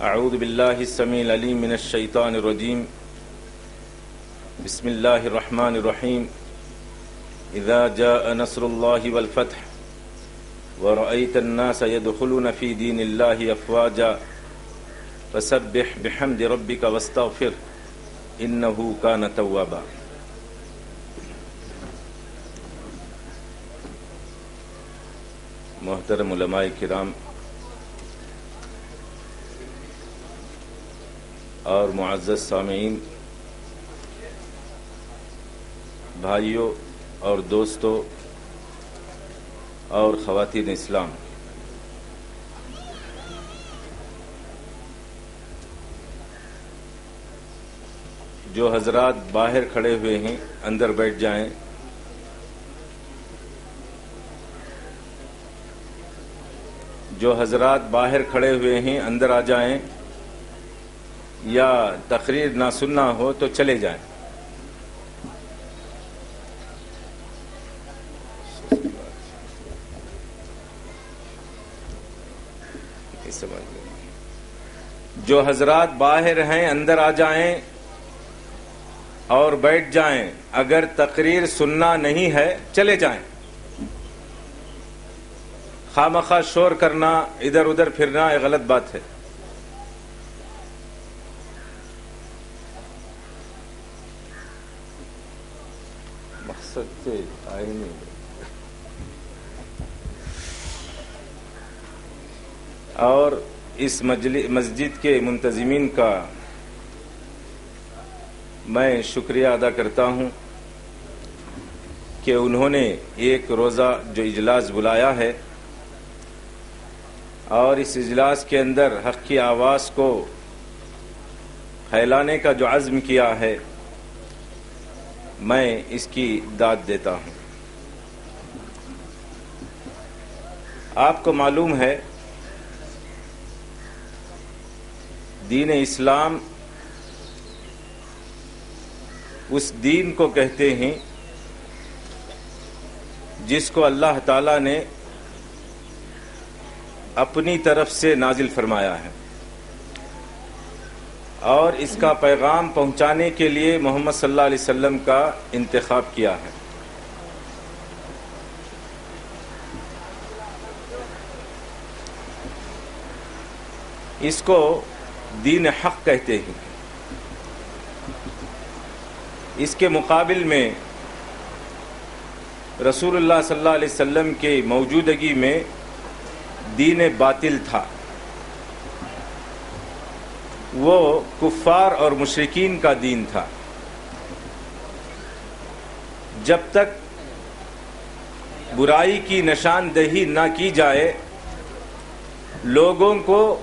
أعوذ بالله السميع العليم من الشيطان الرجيم. بسم الله الرحمن الرحيم. إذا جاء نصر الله والفتح، ورأيت الناس يدخلون في دين الله أفواجا، فسبح بحمد ربك واستغفر، إنه كان توابا. محترم علماء کرام اور معزز سامعین، بھائیوں اور دوستوں اور خواتین اسلام۔ جو حضرات باہر کھڑے ہوئے ہیں، اندر بیٹھ جائیں۔ جو حضرات باہر کھڑے ہوئے ہیں، اندر آ جائیں۔ یا تقریر نہ سننا ہو تو چلے جائیں۔ جو حضرات باہر ہیں، اندر آ جائیں اور بیٹھ جائیں، اگر تقریر سننا نہیں ہے، چلے جائیں۔ خامخواہ شور کرنا، ادھر ادھر پھرنا، یہ غلط بات ہے مقصد سے آئے نہیں اور اس مسجد کے منتظمین کا میں شکریہ ادا کرتا ہوں کہ انہوں نے ایک روزہ جو اجلاس بلایا ہے اور اس اجلاس کے اندر حق کی آواز کو پھیلانے کا جو عزم کیا ہے، میں اس کی داد دیتا ہوں۔ آپ کو معلوم ہے دین اسلام اس دین کو کہتے ہیں جس کو اللہ تعالی نے اپنی طرف سے نازل فرمایا ہے۔ اور اس کا پیغام پہنچانے کے لیے محمد صلی اللہ علیہ وسلم کا انتخاب کیا ہے۔ اس کو دین حق کہتے ہیں۔ اس کے مقابل میں رسول اللہ صلی اللہ علیہ وسلم کے موجودگی میں دین باطل تھا۔ وہ کفار اور مشرقین کا دین تھا۔ جب تک برائی کی نشاندہی نہ کی جائے، لوگوں کو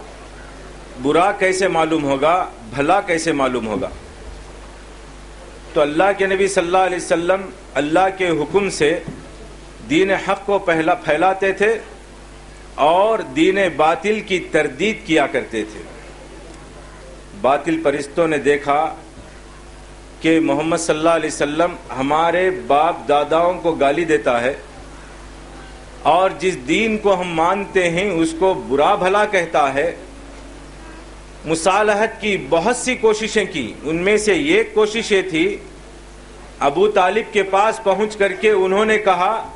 برا کیسے معلوم ہوگا؟ بھلا کیسے معلوم ہوگا؟ تو اللہ کے نبی صلی اللہ علیہ وسلم اللہ کے حکم سے دین حق کو پہلا پھیلاتے تھے اور دین باطل کی تردید کیا کرتے تھے۔ باطل پرستوں نے دیکھا کہ محمد صلی اللہ علیہ وسلم ہمارے باپ داداؤں کو گالی دیتا ہے اور جس دین کو ہم مانتے ہیں اس کو برا بھلا کہتا ہے مصالحت کی بہت سی کوششیں کی۔ ان میں سے ایک کوشش یہ تھی، ابو طالب کے پاس پہنچ کر کے انہوں نے کہا،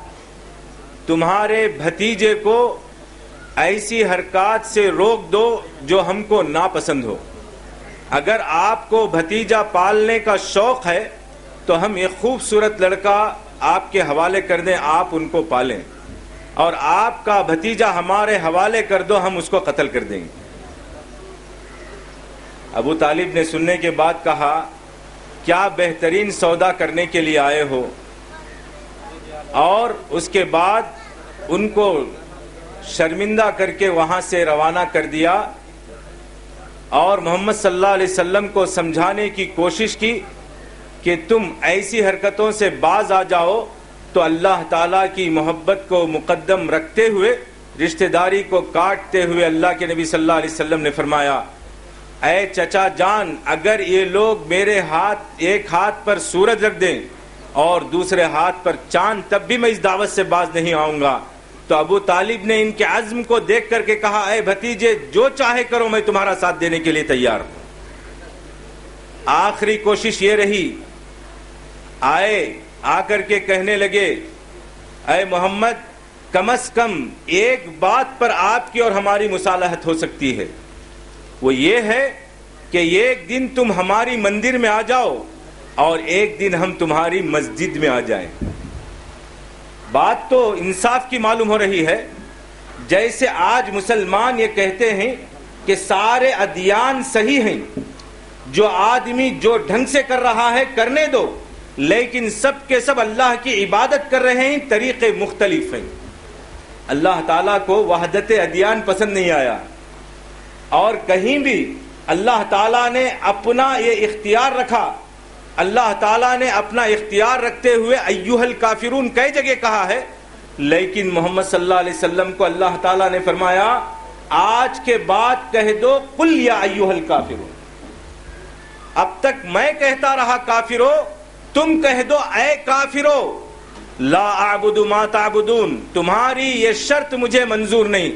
تمہارے بھتیجے کو ایسی حرکات سے روک دو جو ہم کو ناپسند ہو۔ اگر آپ کو بھتیجا پالنے کا شوق ہے، تو ہم ایک خوبصورت لڑکا آپ کے حوالے کر دیں، آپ ان کو پالیں۔ اور آپ کا بھتیجا ہمارے حوالے کر دو، ہم اس کو قتل کر دیں۔ گے ابو طالب نے سننے کے بعد کہا، کیا بہترین سودا کرنے کے لیے آئے ہو؟ اور اس کے بعد ان کو شرمندہ کر کے وہاں سے روانہ کر دیا اور محمد صلی اللہ علیہ وسلم کو سمجھانے کی کوشش کی کہ تم ایسی حرکتوں سے باز آ جاؤ تو اللہ تعالیٰ کی محبت کو مقدم رکھتے ہوئے، رشتہ داری کو کاٹتے ہوئے اللہ کے نبی صلی اللہ علیہ وسلم نے فرمایا اے چچا جان، اگر یہ لوگ میرے ہاتھ، ایک ہاتھ پر سورج رکھ دیں اور دوسرے ہاتھ پر چاند، تب بھی میں اس دعوت سے باز نہیں آؤں گا۔ تو ابو طالب نے ان کے عزم کو دیکھ کر کے کہا، اے بھتیجے، جو چاہے کرو، میں تمہارا ساتھ دینے کے لیے تیار ہوں۔ آخری کوشش یہ رہی۔ آئے، آ کر کے کہنے لگے، اے محمد، کم از کم ایک بات پر آپ کی اور ہماری مصالحت ہو سکتی ہے۔ وہ یہ ہے کہ ایک دن تم ہماری مندر میں آ جاؤ اور ایک دن ہم تمہاری مسجد میں آ جائیں۔ بات تو انصاف کی معلوم ہو رہی ہے۔ جیسے آج مسلمان یہ کہتے ہیں کہ سارے ادیان صحیح ہیں۔ جو آدمی جو ڈھنگ سے کر رہا ہے کرنے دو، لیکن سب کے سب اللہ کی عبادت کر رہے ہیں، طریقے مختلف ہیں۔ اللہ تعالیٰ کو وحدت ادیان پسند نہیں آیا۔ اور کہیں بھی اللہ تعالیٰ نے اپنا یہ اختیار رکھا۔ اللہ تعالیٰ نے اپنا اختیار رکھتے ہوئے ایوہ الکافرون کئی جگہ کہا ہے، لیکن محمد صلی اللہ علیہ وسلم کو اللہ تعالیٰ نے فرمایا، آج کے بعد کہہ دو، قل یا ایوہ الکافرون اب تک میں کہتا رہا، کافرو، تم کہہ دو، اے کافرو، لا اعبد ما تعبدون، تمہاری یہ شرط مجھے منظور نہیں۔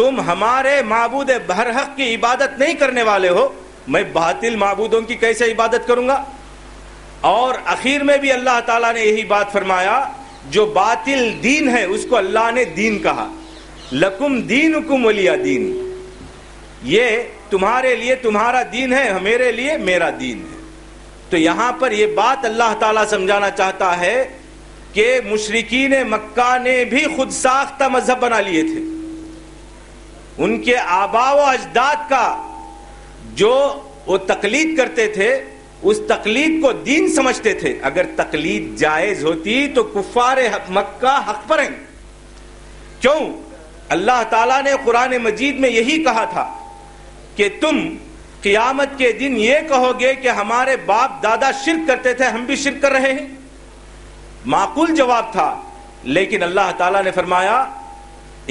تم ہمارے معبود برحق کی عبادت نہیں کرنے والے ہو، میں باطل معبودوں کی کیسے عبادت کروں گا؟ اور اخیر میں بھی اللہ تعالیٰ نے یہی بات فرمایا، جو باطل دین ہے، اس کو اللہ نے دین کہا۔ لکم دین کم دین۔ یہ تمہارے لیے تمہارا دین ہے، میرے لیے میرا دین ہے۔ تو یہاں پر یہ بات اللہ تعالیٰ سمجھانا چاہتا ہے کہ مشرقین مکہ نے بھی خود ساختہ مذہب بنا لیے تھے۔ ان کے آبا و اجداد کا جو وہ تقلید کرتے تھے، اس تقلید کو دین سمجھتے تھے۔ اگر تقلید جائز ہوتی تو کفار مکہ حق پر ہیں۔ کیوں؟ اللہ تعالیٰ نے قرآن مجید میں یہی کہا تھا کہ تم قیامت کے دن یہ کہو گے کہ ہمارے باپ دادا شرک کرتے تھے، ہم بھی شرک کر رہے ہیں۔ معقول جواب تھا، لیکن اللہ تعالیٰ نے فرمایا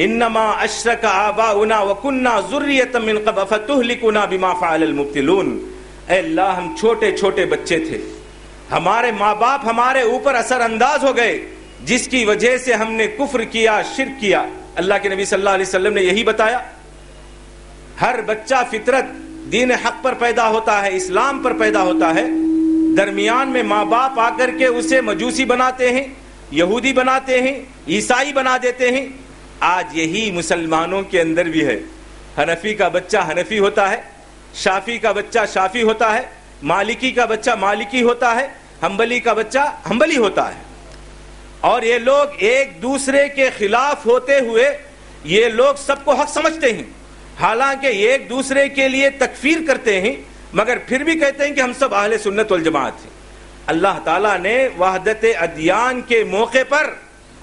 انما اشرک آباؤنا وکننا ذریتا من قبل فتہلکنا بما فعل المبتلون اے اللہ، ہم چھوٹے چھوٹے بچے تھے۔ ہمارے ماں باپ ہمارے اوپر اثر انداز ہو گئے، جس کی وجہ سے ہم نے کفر کیا، شرک کیا۔ اللہ کے نبی صلی اللہ علیہ وسلم نے یہی بتایا۔ ہر بچہ فطرت دین حق پر پیدا ہوتا ہے، اسلام پر پیدا ہوتا ہے۔ درمیان میں ماں باپ آ کر کے اسے مجوسی بناتے ہیں، یہودی بناتے ہیں، عیسائی بنا دیتے ہیں۔ آج یہی مسلمانوں کے اندر بھی ہے۔ حنفی کا بچہ حنفی ہوتا ہے، شافی کا بچہ شافی ہوتا ہے، مالکی کا بچہ مالکی ہوتا ہے ہمبلی کا بچہ ہمبلی ہوتا ہے۔ اور یہ لوگ ایک دوسرے کے خلاف ہوتے ہوئے یہ لوگ سب کو حق سمجھتے ہیں۔ حالانکہ ایک دوسرے کے لیے تکفیر کرتے ہیں، مگر پھر بھی کہتے ہیں کہ ہم سب اہل سنت والجماعت ہیں۔ اللہ تعالیٰ نے وحدت ادیان کے موقع پر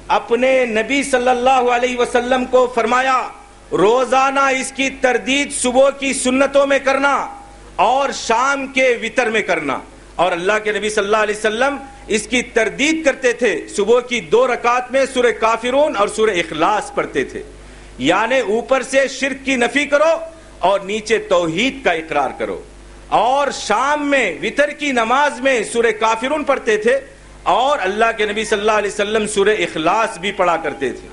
اپنے نبی صلی اللہ علیہ وسلم کو فرمایا، روزانہ اس کی تردید صبح کی سنتوں میں کرنا اور شام کے وطر میں کرنا۔ اور اللہ کے نبی صلی اللہ علیہ وسلم اس کی تردید کرتے تھے۔ صبح کی دو رکعت میں سورہ کافرون اور سورہ اخلاص پڑھتے تھے۔ یعنی اوپر سے شرک کی نفی کرو اور نیچے توحید کا اقرار کرو۔ اور شام میں وطر کی نماز میں سورہ کافرون پڑھتے تھے۔ اور اللہ کے نبی صلی اللہ علیہ وسلم سورہ اخلاص بھی پڑھا کرتے تھے۔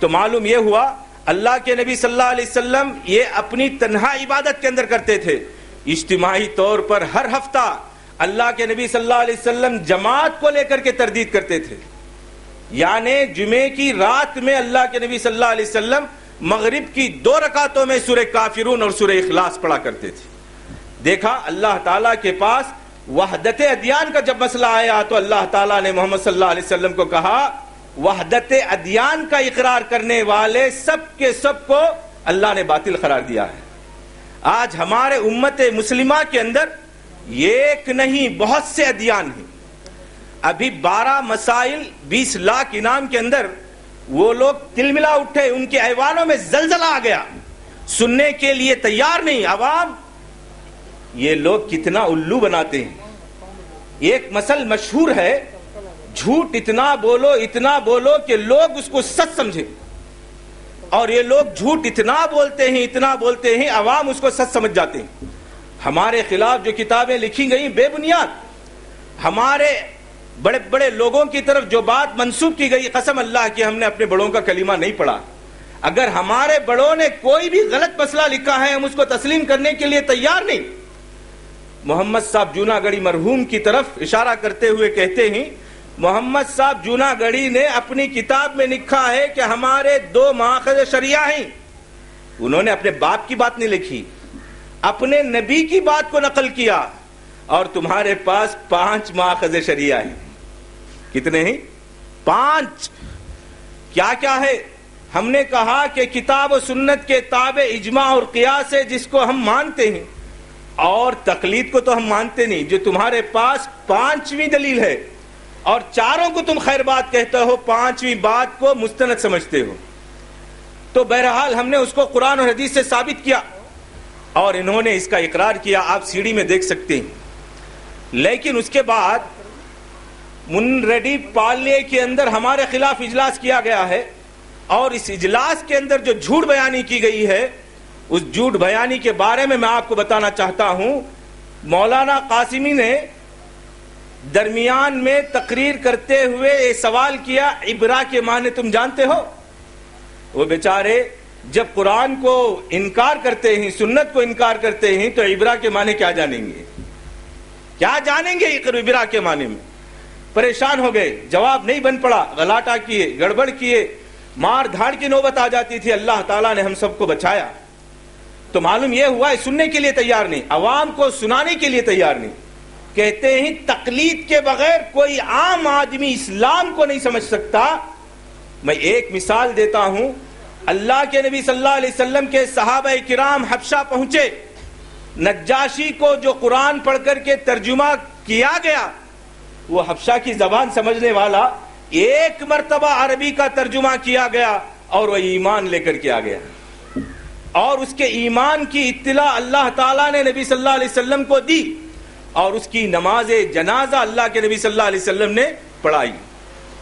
تو معلوم یہ ہوا، اللہ کے نبی صلی اللہ علیہ وسلم یہ اپنی تنہا عبادت کے اندر کرتے تھے۔ اجتماعی طور پر ہر ہفتہ اللہ کے نبی صلی اللہ علیہ وسلم جماعت کو لے کر کے تردید کرتے تھے۔ یعنی جمعے کی رات میں اللہ کے نبی صلی اللہ علیہ وسلم مغرب کی دو رکعتوں میں سورہ کافرون اور سورہ اخلاص پڑھا کرتے تھے۔ دیکھا، اللہ تعالیٰ کے پاس وحدت ادیان کا جب مسئلہ آیا تو اللہ تعالیٰ نے محمد صلی اللہ علیہ وسلم کو کہا، وحدت ادیان کا اقرار کرنے والے سب کے سب کو اللہ نے باطل قرار دیا ہے۔ آج ہمارے امت مسلمہ کے اندر ایک نہیں، بہت سے ادیان ہیں۔ ابھی بارہ مسائل، بیس لاکھ انعام کے اندر وہ لوگ تل ملا اٹھے، ان کے ایوانوں میں زلزلہ آ گیا۔ سننے کے لیے تیار نہیں، عوام یہ لوگ کتنا الو بناتے ہیں۔ ایک مسل مشہور ہے، جھوٹ اتنا بولو اتنا بولو کہ لوگ اس کو سچ سمجھے اور یہ لوگ جھوٹ اتنا بولتے ہیں، اتنا بولتے ہیں، عوام اس کو سچ سمجھ جاتے ہیں۔ ہمارے خلاف جو کتابیں لکھی گئی بے بنیاد۔ ہمارے بڑے بڑے لوگوں کی طرف جو بات منسوب کی گئی، قسم اللہ کی ہم نے اپنے بڑوں کا کلمہ نہیں پڑھا۔ اگر ہمارے بڑوں نے کوئی بھی غلط مسئلہ لکھا ہے، ہم اس کو تسلیم کرنے کے لیے تیار نہیں۔ محمد صاحب جونا گڑی مرحوم کی طرف اشارہ کرتے ہوئے کہتے ہیں، محمد صاحب جونا گڑی نے اپنی کتاب میں لکھا ہے کہ ہمارے دو ماخذ شریعہ ہیں۔ انہوں نے اپنے باپ کی بات نہیں لکھی، اپنے نبی کی بات کو نقل کیا اور تمہارے پاس پانچ ماخذ شریعہ ہیں۔ کتنے ہیں؟ پانچ۔ کیا کیا ہے؟ ہم نے کہا کہ کتاب و سنت کے تابع اجماع اور قیاس ہے جس کو ہم مانتے ہیں۔ اور تقلید کو تو ہم مانتے نہیں، جو تمہارے پاس پانچویں دلیل ہے اور چاروں کو تم خیر بات کہتے ہو، پانچویں بات کو مستند سمجھتے ہو۔ تو بہرحال ہم نے اس کو قرآن اور حدیث سے ثابت کیا اور انہوں نے اس کا اقرار کیا، آپ سیڑھی میں دیکھ سکتے ہیں۔ لیکن اس کے بعد من ریڈی پالے کے اندر ہمارے خلاف اجلاس کیا گیا ہے اور اس اجلاس کے اندر جو جھوٹ بیانی کی گئی ہے اس جھوٹ بیانی کے بارے میں میں آپ کو بتانا چاہتا ہوں۔ مولانا قاسمی نے درمیان میں تقریر کرتے ہوئے یہ سوال کیا ابرا کے معنی تم جانتے ہو؟ وہ بیچارے جب قرآن کو انکار کرتے ہیں، سنت کو انکار کرتے ہیں، تو ابرا کے معنی کیا جانیں گے؟ کیا جانیں گے ابرا کے معنی میں؟ پریشان ہو گئے، جواب نہیں بن پڑا غلاٹا کیے، گڑبڑ کیے، مار دھاڑ کی نوبت آ جاتی تھی۔ اللہ تعالیٰ نے ہم سب کو بچایا۔ تو معلوم یہ ہوا ہے سننے کے لیے تیار نہیں، عوام کو سنانے کے لیے تیار نہیں۔ کہتے ہیں تقلید کے بغیر کوئی عام آدمی اسلام کو نہیں سمجھ سکتا۔ میں ایک مثال دیتا ہوں۔ اللہ کے نبی صلی اللہ علیہ وسلم کے صحابہ کرام حبشہ پہنچے۔ نجاشی کو جو قرآن پڑھ کر کے ترجمہ کیا گیا، وہ حبشہ کی زبان سمجھنے والا ایک مرتبہ عربی کا ترجمہ کیا گیا اور وہ ایمان لے کر کے آ گیا۔ اور اس کے ایمان کی اطلاع اللہ تعالیٰ نے نبی صلی اللہ علیہ وسلم کو دی اور اس کی نماز جنازہ اللہ کے نبی صلی اللہ علیہ وسلم نے پڑھائی۔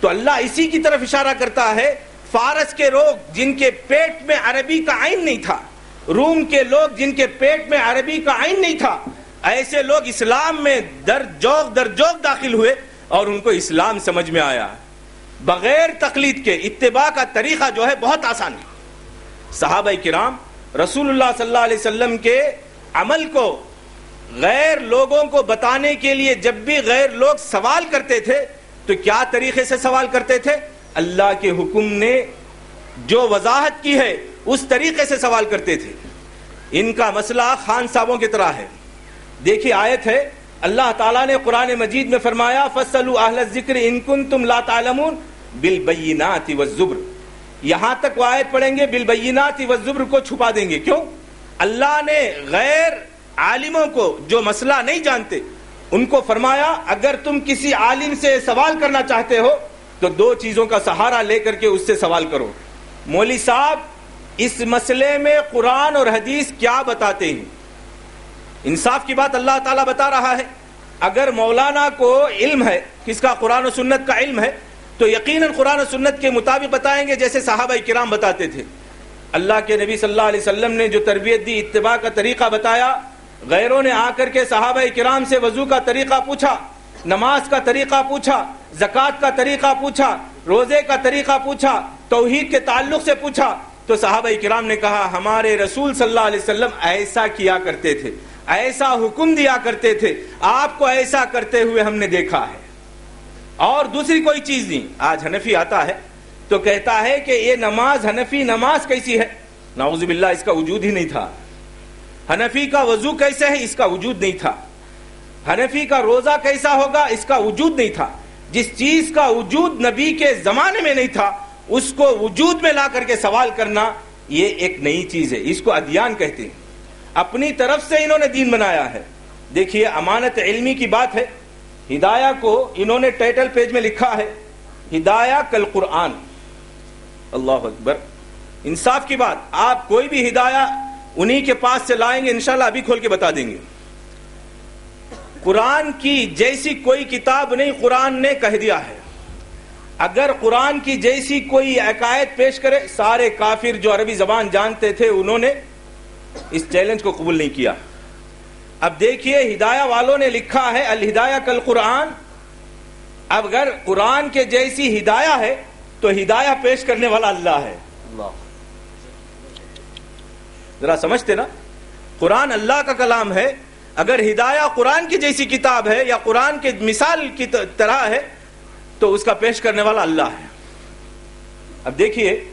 تو اللہ اسی کی طرف اشارہ کرتا ہے، فارس کے لوگ جن کے پیٹ میں عربی کا آئین نہیں تھا، روم کے لوگ جن کے پیٹ میں عربی کا آئین نہیں تھا، ایسے لوگ اسلام میں در جوگ در جوگ داخل ہوئے اور ان کو اسلام سمجھ میں آیا۔ بغیر تقلید کے اتباع کا طریقہ جو ہے بہت آسان ہے۔ صحابہ کرام رسول اللہ صلی اللہ علیہ وسلم کے عمل کو غیر لوگوں کو بتانے کے لیے جب بھی غیر لوگ سوال کرتے تھے، تو کیا طریقے سے سوال کرتے تھے؟ اللہ کے حکم نے جو وضاحت کی ہے، اس طریقے سے سوال کرتے تھے۔ ان کا مسئلہ خان صاحبوں کی طرح ہے۔ دیکھیے، آیت ہے، اللہ تعالیٰ نے قرآن مجید میں فرمایا فصل ذکر ان کن تم لا تعلمون بالبینات والزبر۔ یہاں تک وہ آیت پڑھیں گے، بالبینات والزبر کو چھپا دیں گے۔ کیوں؟ اللہ نے غیر عالموں کو جو مسئلہ نہیں جانتے، ان کو فرمایا، اگر تم کسی عالم سے سوال کرنا چاہتے ہو، تو دو چیزوں کا سہارا لے کر کے اس سے سوال کرو۔ مولوی صاحب، اس مسئلے میں قرآن اور حدیث کیا بتاتے ہیں؟ انصاف کی بات اللہ تعالیٰ بتا رہا ہے۔ اگر مولانا کو علم ہے، کس کا قرآن و سنت کا علم ہے تو یقیناً قرآن و سنت کے مطابق بتائیں گے جیسے صحابہ کرام بتاتے تھے۔ اللہ کے نبی صلی اللہ علیہ وسلم نے جو تربیت دی، اتباع کا طریقہ بتایا، غیروں نے آ کر کے صحابہ کرام سے وضو کا طریقہ پوچھا، نماز کا طریقہ پوچھا، زکوٰۃ کا طریقہ پوچھا، روزے کا طریقہ پوچھا، توحید کے تعلق سے پوچھا، تو صحابہ کرام نے کہا، ہمارے رسول صلی اللہ علیہ وسلم ایسا کیا کرتے تھے، ایسا حکم دیا کرتے تھے، آپ کو ایسا کرتے ہوئے ہم نے دیکھا ہے۔ اور دوسری کوئی چیز نہیں۔ آج حنفی آتا ہے تو کہتا ہے کہ یہ نماز حنفی نماز کیسی ہے؟ نعوذ باللہ، اس کا وجود ہی نہیں تھا۔ حنفی کا وضو کیسے ہے؟ اس کا وجود نہیں تھا۔ حنفی کا روزہ کیسا ہوگا؟ اس کا وجود نہیں تھا۔ جس چیز کا وجود نبی کے زمانے میں نہیں تھا، اس کو وجود میں لا کر کے سوال کرنا یہ ایک نئی چیز ہے۔ اس کو ادیان کہتے ہیں۔ اپنی طرف سے انہوں نے دین بنایا ہے۔ دیکھیے، امانت علمی کی بات ہے۔ ہدایہ کو انہوں نے ٹائٹل پیج میں لکھا ہے، ہدایہ کل قرآن۔ اللہ اکبر۔ انصاف کی بات، آپ کوئی بھی ہدایہ انہی کے پاس سے لائیں گے، انشاءاللہ ابھی کھول کے بتا دیں گے۔ قرآن کی جیسی کوئی کتاب نہیں، قرآن نے کہہ دیا ہے۔ اگر قرآن کی جیسی کوئی عقائد پیش کرے، سارے کافر جو عربی زبان جانتے تھے، انہوں نے اس چیلنج کو قبول نہیں کیا۔ اب دیکھیے ہدایہ والوں نے لکھا ہے الہدایہ کل قرآن اب اگر قرآن کے جیسی ہدایہ ہے تو ہدایہ پیش کرنے والا اللہ ہے۔ اللہ۔ ذرا سمجھتے نا؟ قرآن اللہ کا کلام ہے۔ اگر ہدایہ قرآن کی جیسی کتاب ہے یا قرآن کے مثال کی طرح ہے تو اس کا پیش کرنے والا اللہ ہے۔ اب دیکھیے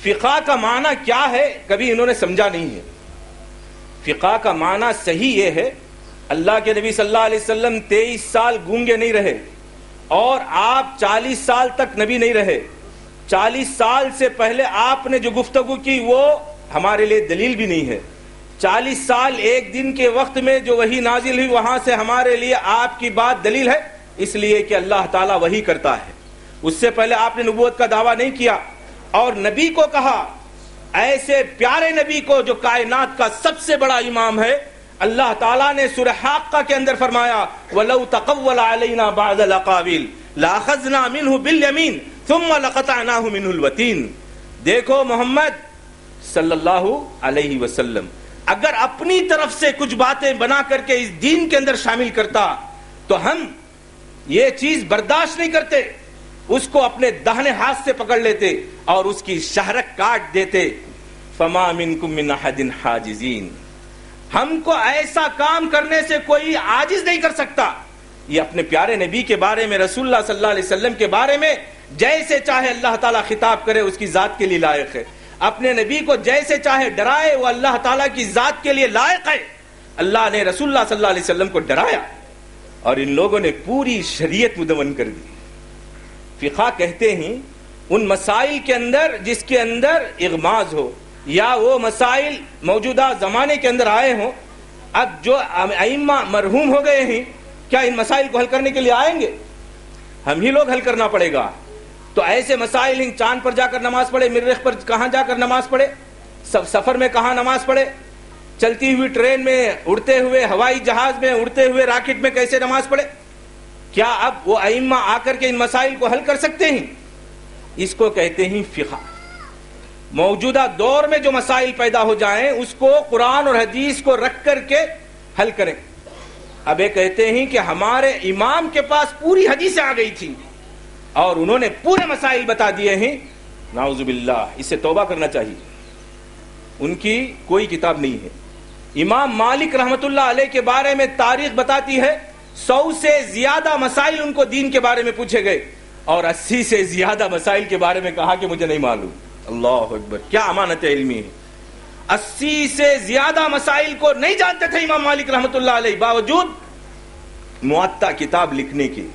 فقہ کا معنی کیا ہے کبھی انہوں نے سمجھا نہیں ہے۔ فقہ کا معنی صحیح یہ ہے، اللہ کے نبی صلی اللہ علیہ وسلم تیئیس سال گونگے نہیں رہے اور آپ چالیس سال تک نبی نہیں رہے۔ چالیس سال سے پہلے آپ نے جو گفتگو کی وہ ہمارے لیے دلیل بھی نہیں ہے۔ چالیس سال ایک دن کے وقت میں جو وہی نازل ہوئی وہاں سے ہمارے لیے آپ کی بات دلیل ہے، اس لیے کہ اللہ تعالیٰ وہی کرتا ہے۔ اس سے پہلے آپ نے نبوت کا دعویٰ نہیں کیا اور نبی کو کہا ایسے پیارے نبی کو جو کائنات کا سب سے بڑا امام ہے، اللہ تعالیٰ نے سورہ حاقہ کے اندر فرمایا، وَلَوْ تَقَوَّلَ عَلَيْنَا بَعْدَ الْأَقَاوِيلِ لَأَخَذْنَا مِنْهُ بِالْيَمِينِ ثُمَّ لَقَطَعْنَاهُ مِنْهُ الْوَتِينِ۔ دیکھو محمد صلی اللہ علیہ وسلم، اگر اپنی طرف سے کچھ باتیں بنا کر کے اس دین کے اندر شامل کرتا، تو ہم یہ چیز برداشت نہیں کرتے۔ اس کو اپنے دہنے ہاتھ سے پکڑ لیتے اور اس کی شہرک کاٹ دیتے۔ فما منکم من احد حاجزین ہم کو ایسا کام کرنے سے کوئی عاجز نہیں کر سکتا۔ یہ اپنے پیارے نبی کے بارے میں، رسول اللہ صلی اللہ علیہ وسلم کے بارے میں جیسے چاہے اللہ تعالیٰ خطاب کرے، اس کی ذات کے لیے لائق ہے۔ اپنے نبی کو جیسے چاہے ڈرائے، وہ اللہ تعالیٰ کی ذات کے لیے لائق ہے۔ اللہ نے رسول اللہ صلی اللہ علیہ وسلم کو ڈرایا اور ان لوگوں نے پوری شریعت مدون کر دی۔ فقہ کہتے ہیں، ان مسائل کے اندر جس کے اندر اغماز ہو، یا وہ مسائل موجودہ زمانے کے اندر آئے ہوں، اب جو ائمہ مرحوم ہو گئے ہیں، کیا ان مسائل کو حل کرنے کے لیے آئیں گے؟ ہم ہی لوگ حل کرنا پڑے گا۔ تو ایسے مسائل ہیں، چاند پر جا کر نماز پڑھے مرخ پر کہاں جا کر نماز پڑھے؟ سفر میں کہاں نماز پڑھے؟ چلتی ہوئی ٹرین میں اڑتے ہوئے، ہوائی جہاز میں اڑتے ہوئے راکٹ میں کیسے نماز پڑھے؟ کیا اب وہ ائمہ آ کر کے ان مسائل کو حل کر سکتے ہیں؟ اس کو کہتے ہیں فقہ۔ موجودہ دور میں جو مسائل پیدا ہو جائیں، اس کو قرآن اور حدیث کو رکھ کر کے حل کریں۔ اب یہ کہتے ہیں کہ ہمارے امام کے پاس پوری حدیث آ گئی تھی اور انہوں نے پورے مسائل بتا دیے ہیں۔ ناؤز باللہ، اس سے توبہ کرنا چاہیے۔ ان کی کوئی کتاب نہیں ہے۔ امام مالک رحمت اللہ علیہ کے بارے میں تاریخ بتاتی ہے۔ سو سے زیادہ مسائل ان کو دین کے بارے میں پوچھے گئے اور اسی سے زیادہ مسائل کے بارے میں کہا کہ مجھے نہیں معلوم۔ اللہ اکبر، کیا امانت علمی ہے؟ اسی سے زیادہ مسائل کو نہیں جانتے تھے امام مالک رحمت اللہ علیہ، باوجود معطا کتاب لکھنے کی۔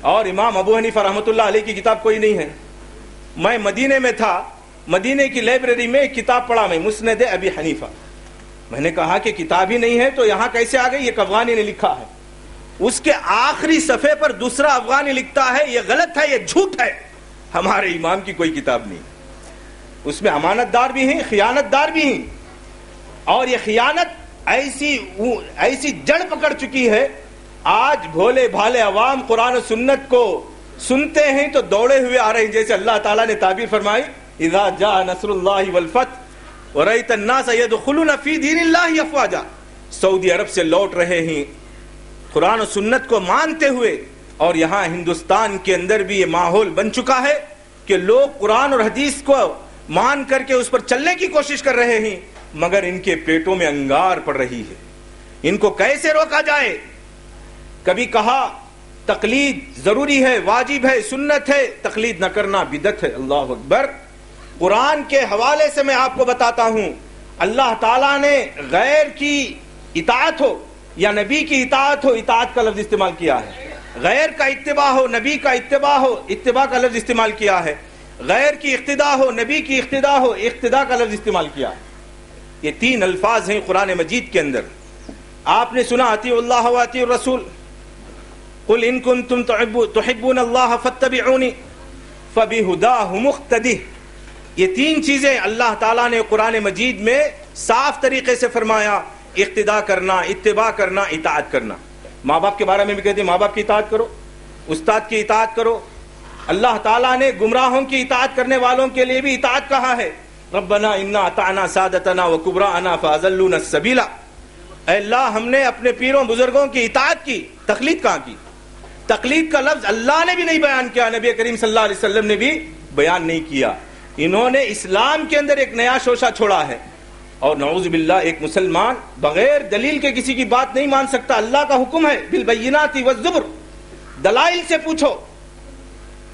اور امام ابو حنیفہ رحمۃ اللہ علیہ کی کتاب کوئی نہیں ہے۔ میں مدینے میں تھا، مدینے کی لائبریری میں ایک کتاب پڑھا میں، مسند ابی حنیفہ۔ میں نے کہا کہ کتاب ہی نہیں ہے تو یہاں کیسے آ گئی؟ یہ افغانی نے لکھا ہے۔ اس کے آخری صفحے پر دوسرا افغانی لکھتا ہے، یہ غلط ہے، یہ جھوٹ ہے۔ ہمارے امام کی کوئی کتاب نہیں۔ اس میں امانت دار بھی ہیں خیانت دار بھی ہیں۔ اور یہ خیانت ایسی ایسی جڑ پکڑ چکی ہے۔ آج بھولے بھالے عوام قرآن و سنت کو سنتے ہیں تو دوڑے ہوئے آ رہے ہیں۔ جیسے اللہ تعالیٰ نے تعبیر فرمائی، اذا جاء نصر اللہ والفتح ورأيت الناس يدخلون في دین اللہ افواجا۔ سعودی عرب سے لوٹ رہے ہیں۔ قرآن و سنت کو مانتے ہوئے اور یہاں ہندوستان کے اندر بھی یہ ماحول بن چکا ہے کہ لوگ قرآن اور حدیث کو مان کر کے اس پر چلنے کی کوشش کر رہے ہیں، مگر ان کے پیٹوں میں انگار پڑ رہی ہے۔ ان کو کیسے روکا جائے؟ کبھی کہا، تقلید ضروری ہے، واجب ہے، سنت ہے، تقلید نہ کرنا بدت ہے۔ اللہ اکبر۔ قرآن کے حوالے سے میں آپ کو بتاتا ہوں، اللہ تعالیٰ نے غیر کی اطاعت ہو یا نبی کی اطاعت ہو، اطاعت کا لفظ استعمال کیا ہے۔ غیر کا اتباع ہو، نبی کا اتباع ہو، اتباع کا لفظ استعمال کیا ہے۔ غیر کی اقتدا ہو، نبی کی اقتدا ہو، اقتدا کا لفظ استعمال کیا۔ ہے یہ تین الفاظ ہیں قرآن مجید کے اندر۔ آپ نے سنا آتی اللہ و الرسول۔ قل ان کنتم تحبون اللہ فتبعونی فبہداہ مقتدی۔ یہ تین چیزیں اللہ تعالیٰ نے قرآن مجید میں صاف طریقے سے فرمایا۔ اقتدا کرنا، اتباع کرنا، اطاعت کرنا۔ ماں باپ کے بارے میں بھی کہتے ہیں، ماں باپ کی اطاعت کرو، استاد کی اطاعت کرو۔ اللہ تعالیٰ نے گمراہوں کی اطاعت کرنے والوں کے لیے بھی اطاعت کہا ہے۔ ربنا انا اطعنا سادتنا و کبرانا السبیلا اے اللہ، ہم نے اپنے پیروں بزرگوں کی اطاعت کی۔ تقلید کہاں کی؟ تقلید کا لفظ اللہ نے بھی نہیں بیان کیا، نبی کریم صلی اللہ علیہ وسلم نے بھی بیان نہیں کیا۔ انہوں نے اسلام کے اندر ایک نیا شوشہ چھوڑا ہے۔ اور نعوذ باللہ ایک مسلمان بغیر دلیل کے کسی کی بات نہیں مان سکتا، اللہ کا حکم ہے بالبینات والزبر، دلائل سے پوچھو۔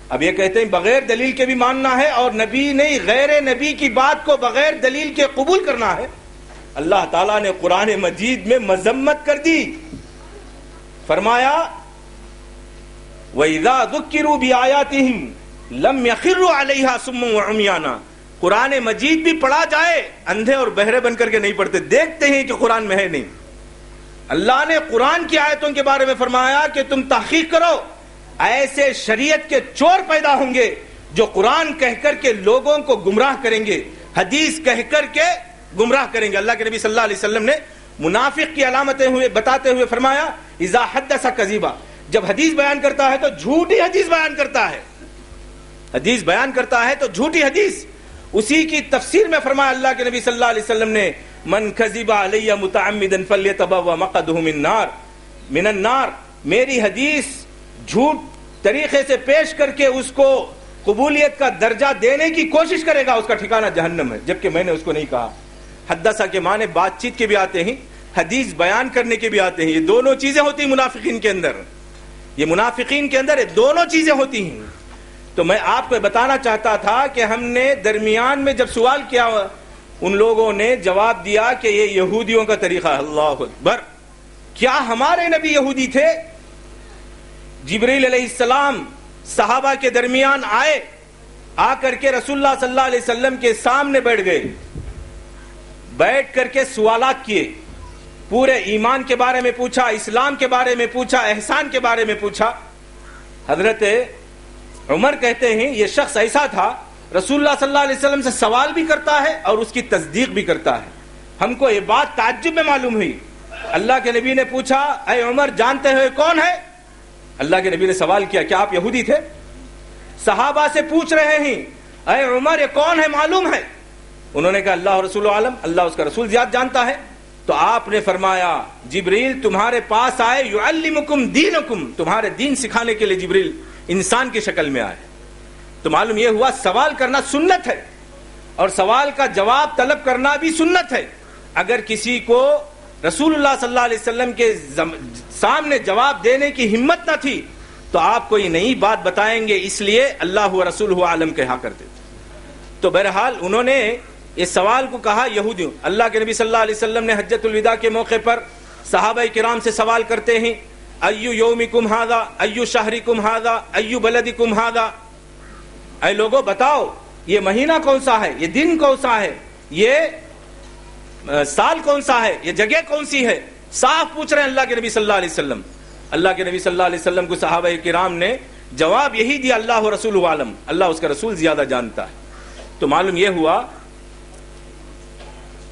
اب یہ کہتے ہیں بغیر دلیل کے بھی ماننا ہے اور نبی نہیں، غیر نبی کی بات کو بغیر دلیل کے قبول کرنا ہے۔ اللہ تعالیٰ نے قرآن مجید میں مذمت کر دی۔ فرمایا، وَإِذَا ذُكِّرُوا بِآيَاتِهِمْ لَمْ يَخِرُّوا عَلَيْهَا سُمٌّ وَعُمْيَانًا۔ قرآن مجید بھی پڑھا جائے، اندھے اور بہرے بن کر کے نہیں پڑھتے۔ دیکھتے ہیں کہ قرآن میں ہے نہیں۔ اللہ نے قرآن کی آیتوں کے بارے میں فرمایا کہ تم تحقیق کرو، ایسے شریعت کے چور پیدا ہوں گے جو قرآن کہہ کر کے لوگوں کو گمراہ کریں گے، حدیث کہہ کر کے گمراہ کریں گے۔ اللہ کے نبی صلی اللہ علیہ وسلم نے منافق کی علامتیں ہوئے، بتاتے ہوئے فرمایا، اذا حدث کذیبا جب حدیث بیان کرتا ہے تو جھوٹی حدیث بیان کرتا ہے۔ حدیث بیان کرتا ہے تو جھوٹی حدیث۔ اسی کی تفسیر میں فرمایا اللہ کے نبی صلی اللہ علیہ وسلم نے، من کذیبا علیہ متعمدا فلیتبوا مقعده من النار من النار، میری حدیث جھوٹ طریقے سے پیش کر کے اس کو قبولیت کا درجہ دینے کی کوشش کرے گا، اس کا ٹھکانہ جہنم ہے، جبکہ میں نے اس کو نہیں کہا۔ حدثہ کے معنی بات چیت کے بھی آتے ہیں، حدیث بیان کرنے کے بھی آتے ہیں، یہ دونوں چیزیں ہوتی ہیں منافقین کے اندر۔ یہ منافقین کے اندر یہ دونوں چیزیں ہوتی ہیں۔ تو میں آپ کو بتانا چاہتا تھا کہ ہم نے درمیان میں جب سوال کیا ان لوگوں نے جواب دیا کہ یہ یہودیوں کا طریقہ اللہ اکبر۔ کیا ہمارے نبی یہودی تھے؟ جبریل علیہ السلام صحابہ کے درمیان آئے، آ کر کے رسول اللہ صلی اللہ علیہ وسلم کے سامنے بیٹھ گئے۔ بیٹھ کر کے سوالات کیے۔ پورے ایمان کے بارے میں پوچھا، اسلام کے بارے میں پوچھا، احسان کے بارے میں پوچھا۔ حضرت عمر کہتے ہیں، یہ شخص ایسا تھا، رسول اللہ صلی اللہ علیہ وسلم سے سوال بھی کرتا ہے اور اس کی تصدیق بھی کرتا ہے۔ ہم کو یہ بات تعجب میں معلوم ہوئی۔ اللہ کے نبی نے پوچھا، اے عمر، جانتے ہوئے کون ہے؟ اللہ کے نبی نے سوال کیا کیا آپ یہودی تھے؟ صحابہ سے پوچھ رہے ہیں، اے عمر، یہ کون ہے؟ معلوم ہے۔ انہوں نے کہا، اللہ رسول عالم، اللہ اس کا رسول زیاد جانتا ہے۔ تو آپ نے فرمایا، جبریل تمہارے پاس آئے، یعلمکم دینکم، تمہارے دین سکھانے کے لیے جبریل۔ انسان کی شکل میں آئے۔ تو معلوم یہ ہوا سوال کرنا سنت ہے اور سوال کا جواب طلب کرنا بھی سنت ہے۔ اگر کسی کو رسول اللہ صلی اللہ علیہ وسلم کے سامنے جواب دینے کی ہمت نہ تھی، تو آپ کو یہ نئی بات بتائیں گے، اس لیے اللہ رسول ہوا عالم کہا کرتے تھے تو بہرحال انہوں نے اس سوال کو کہا، یہودیوں، اللہ کے نبی صلی اللہ علیہ وسلم نے حجت الوداع کے موقع پر صحابہ کرام سے سوال کرتے ہیں۔ ایو یومکم ہاذا ایو شہرکم ہاذا ایو بلدکم ہاذا اے لوگوں بتاؤ، یہ مہینہ کون سا ہے؟ یہ دن کون سا ہے؟ یہ سال کون سا ہے؟ یہ جگہ کون سی ہے؟ صاف پوچھ رہے ہیں اللہ کے نبی صلی اللہ علیہ وسلم۔ اللہ کے نبی صلی اللہ علیہ وسلم کو صحابہ کرام نے جواب یہی دیا، اللہ رسول عالم اللہ اس کا رسول زیادہ جانتا ہے۔ تو معلوم یہ ہوا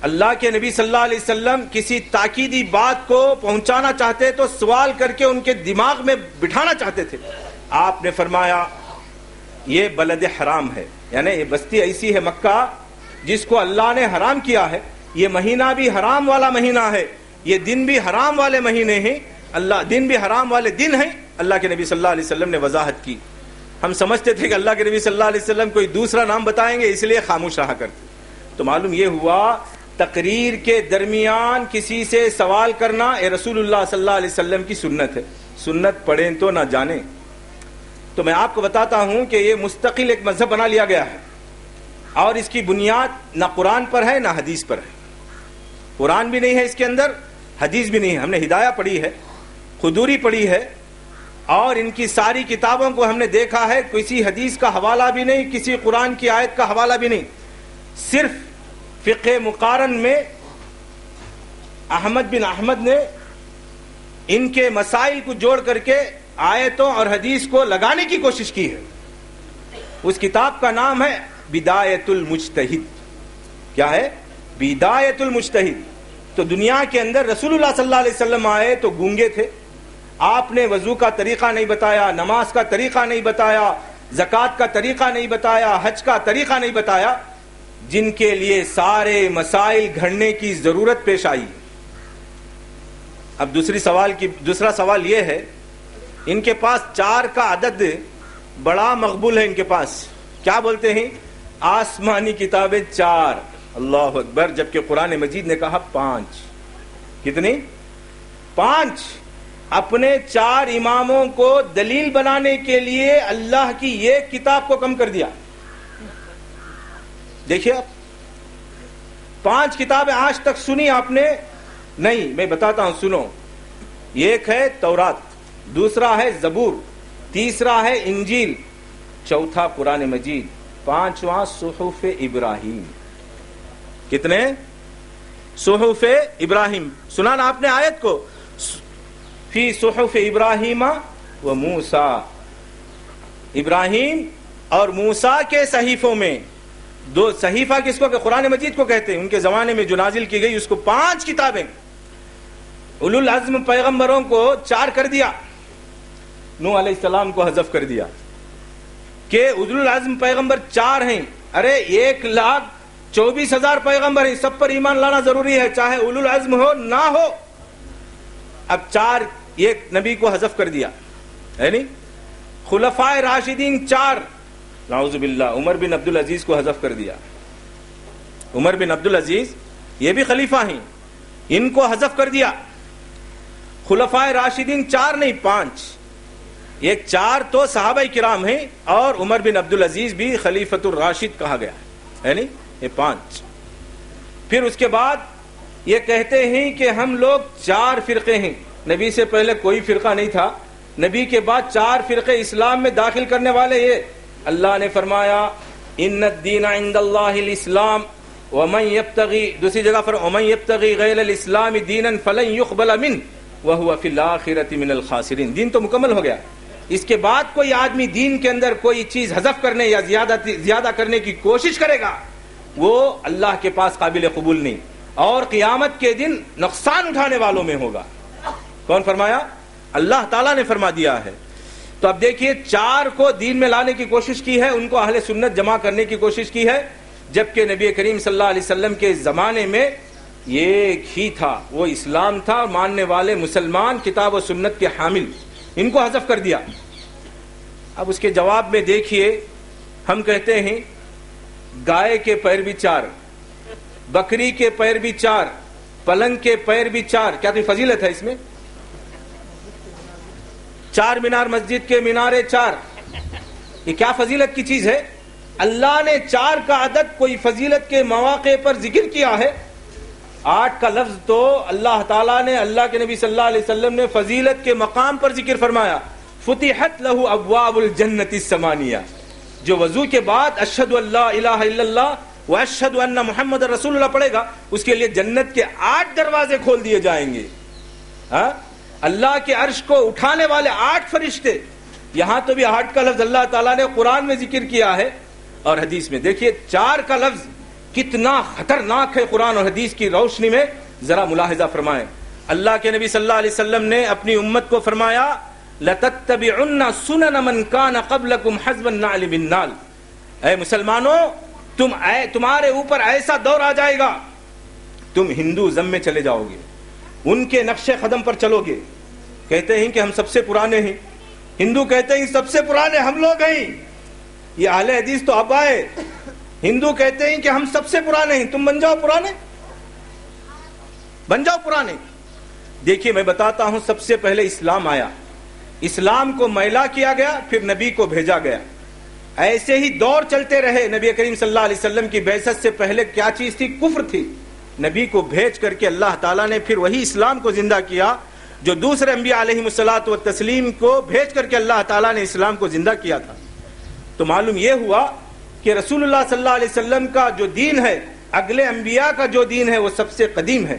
اللہ کے نبی صلی اللہ علیہ وسلم کسی تاکیدی بات کو پہنچانا چاہتے تو سوال کر کے ان کے دماغ میں بٹھانا چاہتے تھے۔ آپ نے فرمایا، یہ بلد حرام ہے۔ یعنی یہ بستی ایسی ہے مکہ جس کو اللہ نے حرام کیا ہے۔ یہ مہینہ بھی حرام والا مہینہ ہے۔ یہ دن بھی حرام والے مہینے ہیں۔ اللہ، دن بھی حرام والے دن ہیں۔ اللہ کے نبی صلی اللہ علیہ وسلم نے وضاحت کی۔ ہم سمجھتے تھے کہ اللہ کے نبی صلی اللہ علیہ وسلم کوئی دوسرا نام بتائیں گے، اس لیے خاموش رہا کرتے۔ تو معلوم یہ ہوا تقریر کے درمیان کسی سے سوال کرنا اے رسول اللہ صلی اللہ علیہ وسلم کی سنت ہے۔ سنت پڑھیں تو نہ جانیں۔ تو میں آپ کو بتاتا ہوں کہ یہ مستقل ایک مذہب بنا لیا گیا ہے۔ اور اس کی بنیاد نہ قرآن پر ہے، نہ حدیث پر ہے۔ قرآن بھی نہیں ہے اس کے اندر، حدیث بھی نہیں ہے۔ ہم نے ہدایہ پڑھی ہے خدوری پڑھی ہے۔ اور ان کی ساری کتابوں کو ہم نے دیکھا ہے۔ کسی حدیث کا حوالہ بھی نہیں، کسی قرآن کی آیت کا حوالہ بھی نہیں۔ صرف فقہ مقارن میں احمد بن احمد نے ان کے مسائل کو جوڑ کر کے آیتوں اور حدیث کو لگانے کی کوشش کی ہے۔ اس کتاب کا نام ہے بدایت المجتہد کیا ہے؟ بدایت المجتہد تو دنیا کے اندر رسول اللہ صلی اللہ علیہ وسلم آئے تو گونگے تھے۔ آپ نے وضو کا طریقہ نہیں بتایا، نماز کا طریقہ نہیں بتایا، زکوٰۃ کا طریقہ نہیں بتایا، حج کا طریقہ نہیں بتایا۔ جن کے لیے سارے مسائل گھڑنے کی ضرورت پیش آئی۔ اب دوسری سوال کی، دوسرا سوال یہ ہے، ان کے پاس چار کا عدد بڑا مقبول ہے ان کے پاس۔ کیا بولتے ہیں؟ آسمانی کتابیں چار۔ اللہ اکبر، جبکہ قرآن مجید نے کہا پانچ۔ کتنی؟ پانچ۔ اپنے چار اماموں کو دلیل بنانے کے لیے اللہ کی ایک کتاب کو کم کر دیا۔ دیکھیے آپ، پانچ کتابیں آج تک سنی آپ نے؟ نہیں، میں بتاتا ہوں، سنو۔ ایک ہے تورات، دوسرا ہے زبور، تیسرا ہے انجیل، چوتھا قرآن مجید، پانچواں صحف ابراہیم۔ کتنے؟ صحف ابراہیم۔ سنا نا آپ نے آیت کو؟ فی صحف ابراہیم و موسا ابراہیم اور موسا کے صحیفوں میں۔ دو صحیفہ کس کو کہ قرآن مجید کو کہتے ہیں؟ ان کے زمانے میں جو نازل کی گئی، اس کو پانچ کتابیں۔ اولو العزم پیغمبروں کو چار کر دیا۔ نو علیہ السلام کو حذف کر دیا۔ کہ اولو العزم پیغمبر چار ہیں۔ ارے، ایک لاکھ چوبیس ہزار پیغمبر ہیں۔ سب پر ایمان لانا ضروری ہے، چاہے اولو العزم ہو، نہ ہو۔ اب چار، ایک نبی کو حذف کر دیا۔ ہے نہیں؟ خلفائے راشدین چار۔ نعوذ باللہ، عمر بن عبد العزیز کو حذف کر دیا۔ عمر بن عبد العزیز یہ بھی خلیفہ ہیں، ان کو حذف کر دیا۔ خلفائے راشدین چار نہیں، پانچ۔ یہ چار تو صحابہ کرام ہیں اور عمر بن عبد العزیز بھی خلیفت الراشد کہا گیا ہے نہیں؟ یہ پانچ۔ پھر اس کے بعد یہ کہتے ہیں کہ ہم لوگ چار فرقے ہیں۔ نبی سے پہلے کوئی فرقہ نہیں تھا، نبی کے بعد چار فرقے اسلام میں داخل کرنے والے یہ اللہ نے فرمایا ان الدین عند اللہ الاسلام ومن يبتغي دوسری جگہ پر، ومن يبتغي غیر الاسلام دینا فلن يقبل من وهو في الاخره من الخاسرین دین تو مکمل ہو گیا۔ اس کے بعد کوئی آدمی دین کے اندر کوئی چیز حذف کرنے یا زیادہ زیادہ کرنے کی کوشش کرے گا، وہ اللہ کے پاس قابل قبول نہیں۔ اور قیامت کے دن نقصان اٹھانے والوں میں ہوگا۔ کون فرمایا؟ اللہ تعالیٰ نے فرما دیا ہے۔ تو اب دیکھیے، چار کو دین میں لانے کی کوشش کی ہے، ان کو اہل سنت جمع کرنے کی کوشش کی ہے، جبکہ نبی کریم صلی اللہ علیہ وسلم کے زمانے میں ایک ہی تھا، وہ اسلام تھا، ماننے والے مسلمان کتاب و سنت کے حامل، ان کو حذف کر دیا۔ اب اس کے جواب میں دیکھیے، ہم کہتے ہیں، گائے کے پیر بھی چار، بکری کے پیر بھی چار، پلنگ کے پیر بھی چار، کیا کوئی فضیلت ہے اس میں؟ چار مینار مسجد کے مینارے چار۔ یہ کیا فضیلت کی چیز ہے؟ اللہ نے چار کا عدد کوئی فضیلت کے مواقع پر ذکر کیا ہے؟ آٹھ کا لفظ تو اللہ تعالیٰ نے، اللہ کے نبی صلی اللہ علیہ وسلم نے فضیلت کے مقام پر ذکر فرمایا۔ فتحت لہو ابواب الجنت السمانیہ جو وضو کے بعد اشہد اللہ الہ الا اللہ و اشہد ان محمد رسول اللہ پڑھے گا، اس کے لیے جنت کے آٹھ دروازے کھول دیے جائیں گے۔ ہاں؟ اللہ کے عرش کو اٹھانے والے آٹھ فرشتے، یہاں تو بھی آٹھ کا لفظ اللہ تعالیٰ نے قرآن میں ذکر کیا ہے اور حدیث میں دیکھیے، چار کا لفظ کتنا خطرناک ہے قرآن اور حدیث کی روشنی میں، ذرا ملاحظہ فرمائیں۔ اللہ کے نبی صلی اللہ علیہ وسلم نے اپنی امت کو فرمایا، لَتَتَّبِعُنَّ سُنَنَ مَنْ كَانَ قَبْلَكُمْ حَزْبَ النَّعْلِ بِالنَّالِ اے مسلمانوں، تم اے، تمہارے اوپر ایسا دور آ جائے گا، تم ہندو زم میں چلے جاؤ گے۔ ان کے نقش قدم پر چلو گے۔ کہتے ہیں کہ ہم سب سے پرانے ہیں۔ ہندو کہتے ہیں سب سے پرانے ہم لوگ ہیں۔ یہ اہل حدیث تو اب آئے ہندو کہتے ہیں کہ ہم سب سے پرانے ہیں۔ تم بن جاؤ پرانے۔ بن جاؤ پرانے۔ دیکھیے میں بتاتا ہوں، سب سے پہلے اسلام آیا۔ اسلام کو میلا کیا گیا، پھر نبی کو بھیجا گیا۔ ایسے ہی دور چلتے رہے نبی کریم صلی اللہ علیہ وسلم کی بیست سے پہلے کیا چیز تھی؟ کفر تھی۔ نبی کو بھیج کر کے اللہ تعالیٰ نے پھر وہی اسلام کو زندہ کیا جو دوسرے انبیاء علیہ مسلاط و تسلیم کو بھیج کر کے اللہ تعالیٰ نے اسلام کو زندہ کیا تھا۔ تو معلوم یہ ہوا کہ رسول اللہ صلی اللہ علیہ وسلم کا جو دین ہے، اگلے انبیاء کا جو دین ہے، وہ سب سے قدیم ہے۔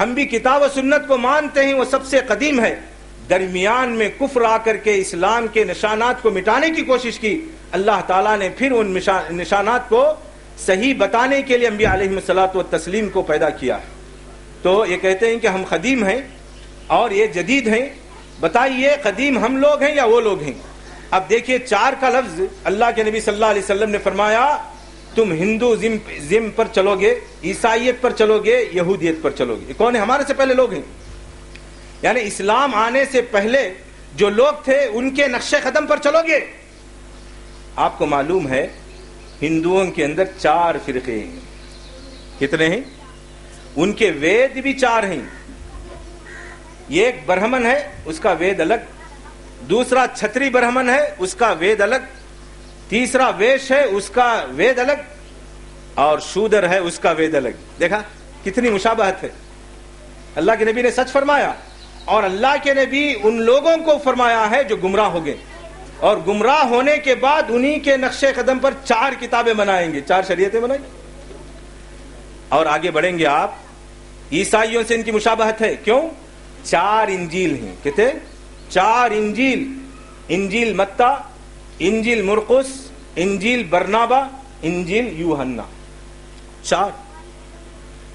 ہم بھی کتاب و سنت کو مانتے ہیں، وہ سب سے قدیم ہے۔ درمیان میں کفر آ کر کے اسلام کے نشانات کو مٹانے کی کوشش کی، اللہ تعالیٰ نے پھر ان نشانات کو صحیح بتانے کے لیے انبیاء علیہ مسلاط و تسلیم کو پیدا کیا تو یہ کہتے ہیں کہ ہم قدیم ہیں اور یہ جدید ہیں۔ بتائیے قدیم ہم لوگ ہیں یا وہ لوگ ہیں؟ اب دیکھیے چار کا لفظ اللہ کے نبی صلی اللہ علیہ وسلم نے فرمایا، تم ہندو زم زم پر چلو گے عیسائیت پر چلو گے یہودیت پر چلو گے کون ہے ہمارے سے پہلے لوگ ہیں۔ یعنی اسلام آنے سے پہلے جو لوگ تھے، ان کے نقش قدم پر چلو گے آپ کو معلوم ہے ہندوؤں کے اندر چار فرقے ہیں۔ کتنے ہیں؟ ان کے وید بھی چار ہیں۔ یہ ایک برہمن ہے، اس کا وید الگ۔ دوسرا چھتری برہمن ہے، اس کا وید الگ۔ تیسرا ویش ہے، اس کا وید الگ۔ اور شودر ہے، اس کا وید الگ۔ دیکھا، کتنی مشابہت ہے۔ اللہ کے نبی نے سچ فرمایا، اور اللہ کے نبی ان لوگوں کو فرمایا ہے جو گمراہ ہو گئے۔ اور گمراہ ہونے کے بعد انہی کے نقش قدم پر چار کتابیں بنائیں گے۔ چار شریعتیں بنائیں گے اور آگے بڑھیں گے آپ۔ عیسائیوں سے ان کی مشابہت ہے۔ کیوں؟ چار انجیل ہیں۔ کہتے چار انجیل۔ انجیل متا، انجیل مرقس، انجیل برنابا، انجیل یوہنا چار۔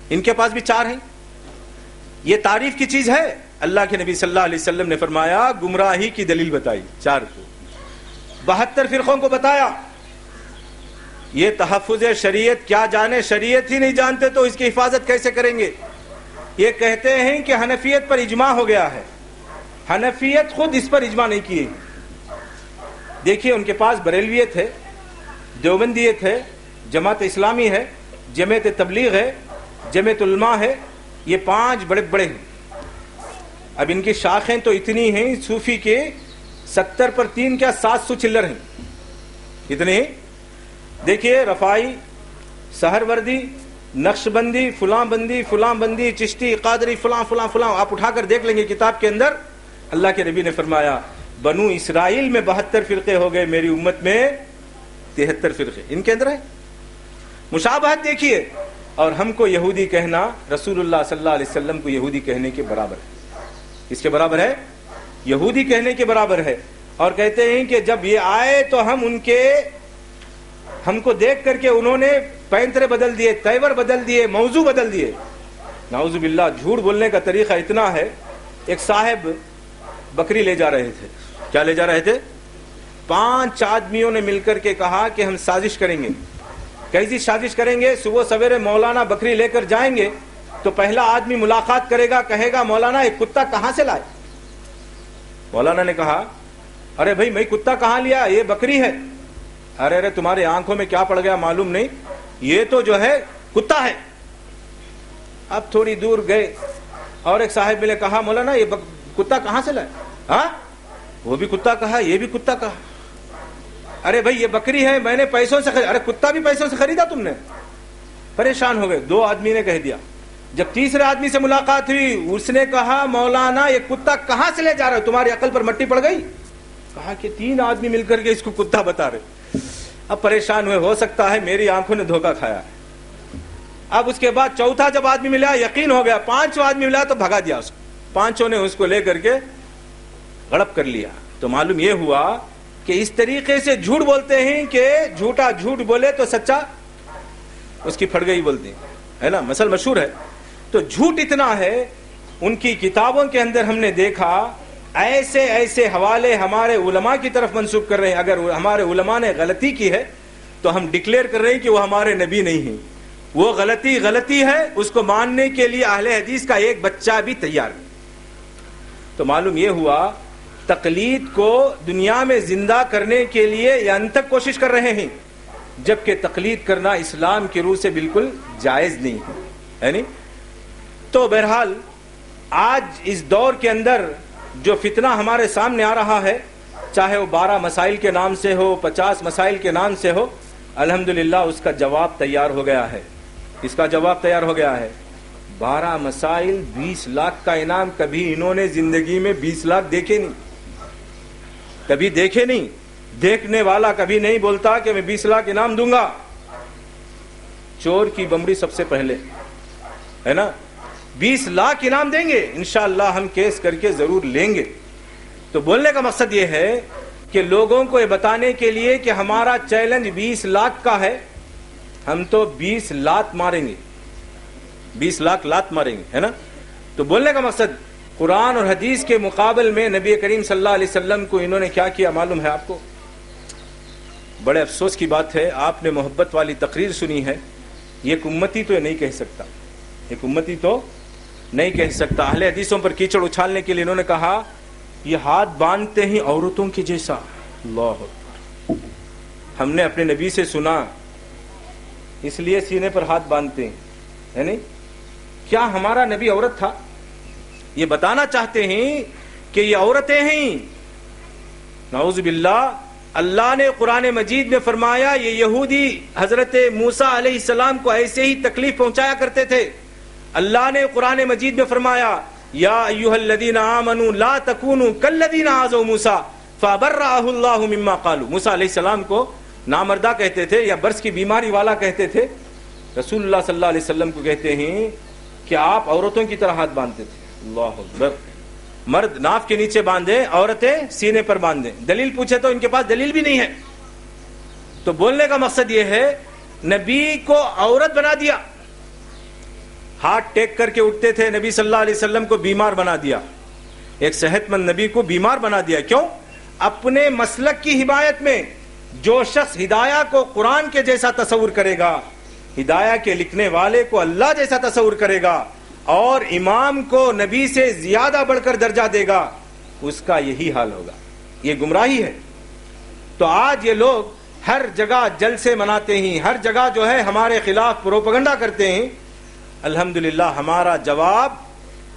ان کے پاس بھی چار ہیں۔ یہ تعریف کی چیز ہے۔ اللہ کے نبی صلی اللہ علیہ وسلم نے فرمایا، گمراہی کی دلیل بتائی۔ چار۔ کو بہتر فرقوں کو بتایا۔ یہ تحفظ شریعت، کیا جانے شریعت ہی نہیں جانتے تو اس کی حفاظت کیسے کریں گے؟ یہ کہتے ہیں کہ حنفیت پر اجماع ہو گیا ہے۔ حنفیت خود اس پر اجماع نہیں کیے۔ دیکھیے، ان کے پاس بریلویت ہے، دیوبندیت ہے، جماعت اسلامی ہے جمعیت تبلیغ ہے جمعیت علماء ہے، یہ پانچ بڑے بڑے ہیں۔ اب ان کی شاخیں تو اتنی ہیں صوفی کے ستر پر تین کیا سات سو چلر ہیں؟ اتنے دیکھیے، رفائی سہر وردی، نقش بندی، فلاں بندی فلاں بندی، چشتی، قادری، فلاں فلاں فلاں، آپ اٹھا کر دیکھ لیں گے کتاب کے اندر۔ اللہ کے نبی نے فرمایا، بنو اسرائیل میں بہتر فرقے ہو گئے میری امت میں تہتر فرقے۔ ان کے اندر ہے؟ مشابہت دیکھیے۔ اور ہم کو یہودی کہنا، رسول اللہ صلی اللہ علیہ وسلم کو یہودی کہنے کے برابر ہے۔ اس کے برابر ہے؟ یہودی کہنے کے برابر ہے اور کہتے ہیں کہ جب یہ آئے تو ہم ان کے ہم کو دیکھ کر کے انہوں نے پینترے بدل دیے، تیور بدل دیے، موضوع بدل دیے۔ نعوذ باللہ، جھوٹ بولنے کا طریقہ اتنا ہے، ایک صاحب بکری لے جا رہے تھے۔ کیا لے جا رہے تھے؟ پانچ آدمیوں نے مل کر کے کہا کہ ہم سازش کریں گے۔ کیسی جی، سازش کریں گے؟ صبح سویرے مولانا بکری لے کر جائیں گے تو پہلا آدمی ملاقات کرے گا، کہے گا، مولانا، ایک کتا کہاں سے لائے؟ مولانا نے کہا، ارے بھائی، میں کتا کہاں لیا؟ یہ بکری ہے. ارے ارے تمہاری آنکھوں میں کیا پڑ گیا معلوم نہیں؟ یہ تو جو ہے، کتا ہے. اب تھوڑی دور گئے اور ایک صاحب نے کہا، مولانا، یہ کتا کہاں سے لائے؟ ہاں؟ وہ بھی کتا کہا، یہ بھی کتا کہا. ارے بھائی، یہ بکری ہے، میں نے پیسوں سے ارے، کتا بھی پیسوں سے خریدا تم نے؟ پریشان ہو گئے، دو آدمی نے کہہ دیا۔ جب تیسرے آدمی سے ملاقات ہوئی، اس نے کہا، مولانا، یہ کتا کہاں سے لے جا رہے ہو؟ تمہاری عقل پر مٹی پڑ گئی؟ کہا کہ تین آدمی مل کر کے اس کو کتا بتا رہے اب پریشان ہوئے، ہو سکتا ہے میری آنکھوں نے دھوکا کھایا اب اس کے بعد چوتھا جب آدمی ملا، یقین ہو گیا، پانچواں آدمی ملا تو بھگا دیا اس کو۔ پانچوں نے اس کو لے کر کے گڑپ کر لیا۔ تو معلوم یہ ہوا کہ اس طریقے سے جھوٹ بولتے ہیں کہ جھوٹا جھوٹ بولے تو سچا، اس کی پھڑ گئی بولتے ہیں۔ ہے نا؟ مسل مشہور ہے۔ تو جھوٹ اتنا ہے، ان کی کتابوں کے اندر ہم نے دیکھا، ایسے ایسے حوالے ہمارے علماء کی طرف منسوخ کر رہے ہیں۔ اگر ہمارے علماء نے غلطی کی ہے، تو ہم ڈکلیئر کر رہے ہیں کہ وہ ہمارے نبی نہیں ہیں۔ وہ غلطی غلطی ہے، اس کو ماننے کے لیے اہل حدیث کا ایک بچہ بھی تیار تو معلوم یہ ہوا، تقلید کو دنیا میں زندہ کرنے کے لیے یا ان تک کوشش کر رہے ہیں، جبکہ تقلید کرنا اسلام کی روح سے بالکل جائز نہیں ہے نہیں؟ تو بہرحال آج اس دور کے اندر جو فتنہ ہمارے سامنے آ رہا ہے، چاہے وہ بارہ مسائل کے نام سے ہو، پچاس مسائل کے نام سے ہو، الحمدللہ اس کا جواب تیار ہو گیا ہے۔ اس کا جواب تیار ہو گیا ہے۔ بارہ مسائل، بیس لاکھ کا انعام کبھی انہوں نے زندگی میں بیس لاکھ دیکھے نہیں۔ کبھی دیکھے نہیں۔ دیکھنے والا کبھی نہیں بولتا کہ میں بیس لاکھ انعام دوں گا۔ چور کی بمڑی سب سے پہلے۔ ہے نا؟ بیس لاکھ انعام دیں گے، انشاءاللہ ہم کیس کر کے ضرور لیں گے۔ تو بولنے کا مقصد یہ ہے کہ لوگوں کو یہ بتانے کے لیے کہ ہمارا چیلنج بیس لاکھ کا ہے، ہم تو بیس لات ماریں گے۔ بیس لاکھ لات ماریں گے، ہے نا؟ تو بولنے کا مقصد قرآن اور حدیث کے مقابل میں نبی کریم صلی اللہ علیہ وسلم کو انہوں نے کیا کیا معلوم ہے آپ کو؟ بڑے افسوس کی بات ہے، آپ نے محبت والی تقریر سنی ہے۔ یہ امتی تو یہ نہیں کہہ سکتا۔ ایک امتی تو نہیں کہہ سکتا۔ اہل حدیثوں پر کیچڑ اچھالنے کے لیے انہوں نے کہا، یہ ہاتھ باندھتے ہیں عورتوں کے جیسا۔ اللہ ہم نے اپنے نبی سے سنا، اس لیے سینے پر ہاتھ باندھتے ہیں، ہے نہیں؟ کیا ہمارا نبی عورت تھا؟ یہ بتانا چاہتے ہیں کہ یہ عورتیں ہیں۔ نعوذ باللہ، اللہ نے قرآن مجید میں فرمایا، یہ یہودی حضرت موسا علیہ السلام کو ایسے ہی تکلیف پہنچایا کرتے تھے۔ اللہ نے قرآن مجید میں فرمایا، یا ایوہ الذین آمنوا لا تکونوا کالذین آزوا موسا فبرأہ اللہ مما قالوا۔ موسا علیہ السلام کو نامردہ کہتے تھے یا برس کی بیماری والا کہتے تھے۔ رسول اللہ صلی اللہ علیہ وسلم کو کہتے ہیں کہ آپ عورتوں کی طرح ہاتھ باندھتے تھے۔ اللہ اکبر۔ مرد ناف کے نیچے باندھے، عورتیں سینے پر باندھے دلیل پوچھے تو ان کے پاس دلیل بھی نہیں ہے۔ تو بولنے کا مقصد یہ ہے، نبی کو عورت بنا دیا۔ ہاتھ ٹیک کر کے اٹھتے تھے، نبی صلی اللہ علیہ وسلم کو بیمار بنا دیا۔ ایک صحت مند نبی کو بیمار بنا دیا۔ کیوں؟ اپنے مسلک کی حمایت میں جو شخص ہدایہ کو قرآن کے جیسا تصور کرے گا، ہدایہ کے لکھنے والے کو اللہ جیسا تصور کرے گا اور امام کو نبی سے زیادہ بڑھ کر درجہ دے گا، اس کا یہی حال ہوگا۔ یہ گمراہی ہے۔ تو آج یہ لوگ ہر جگہ جلسے مناتے ہیں، ہر جگہ جو ہے ہمارے خلاف پروپگنڈا کرتے ہیں۔ الحمدللہ، ہمارا جواب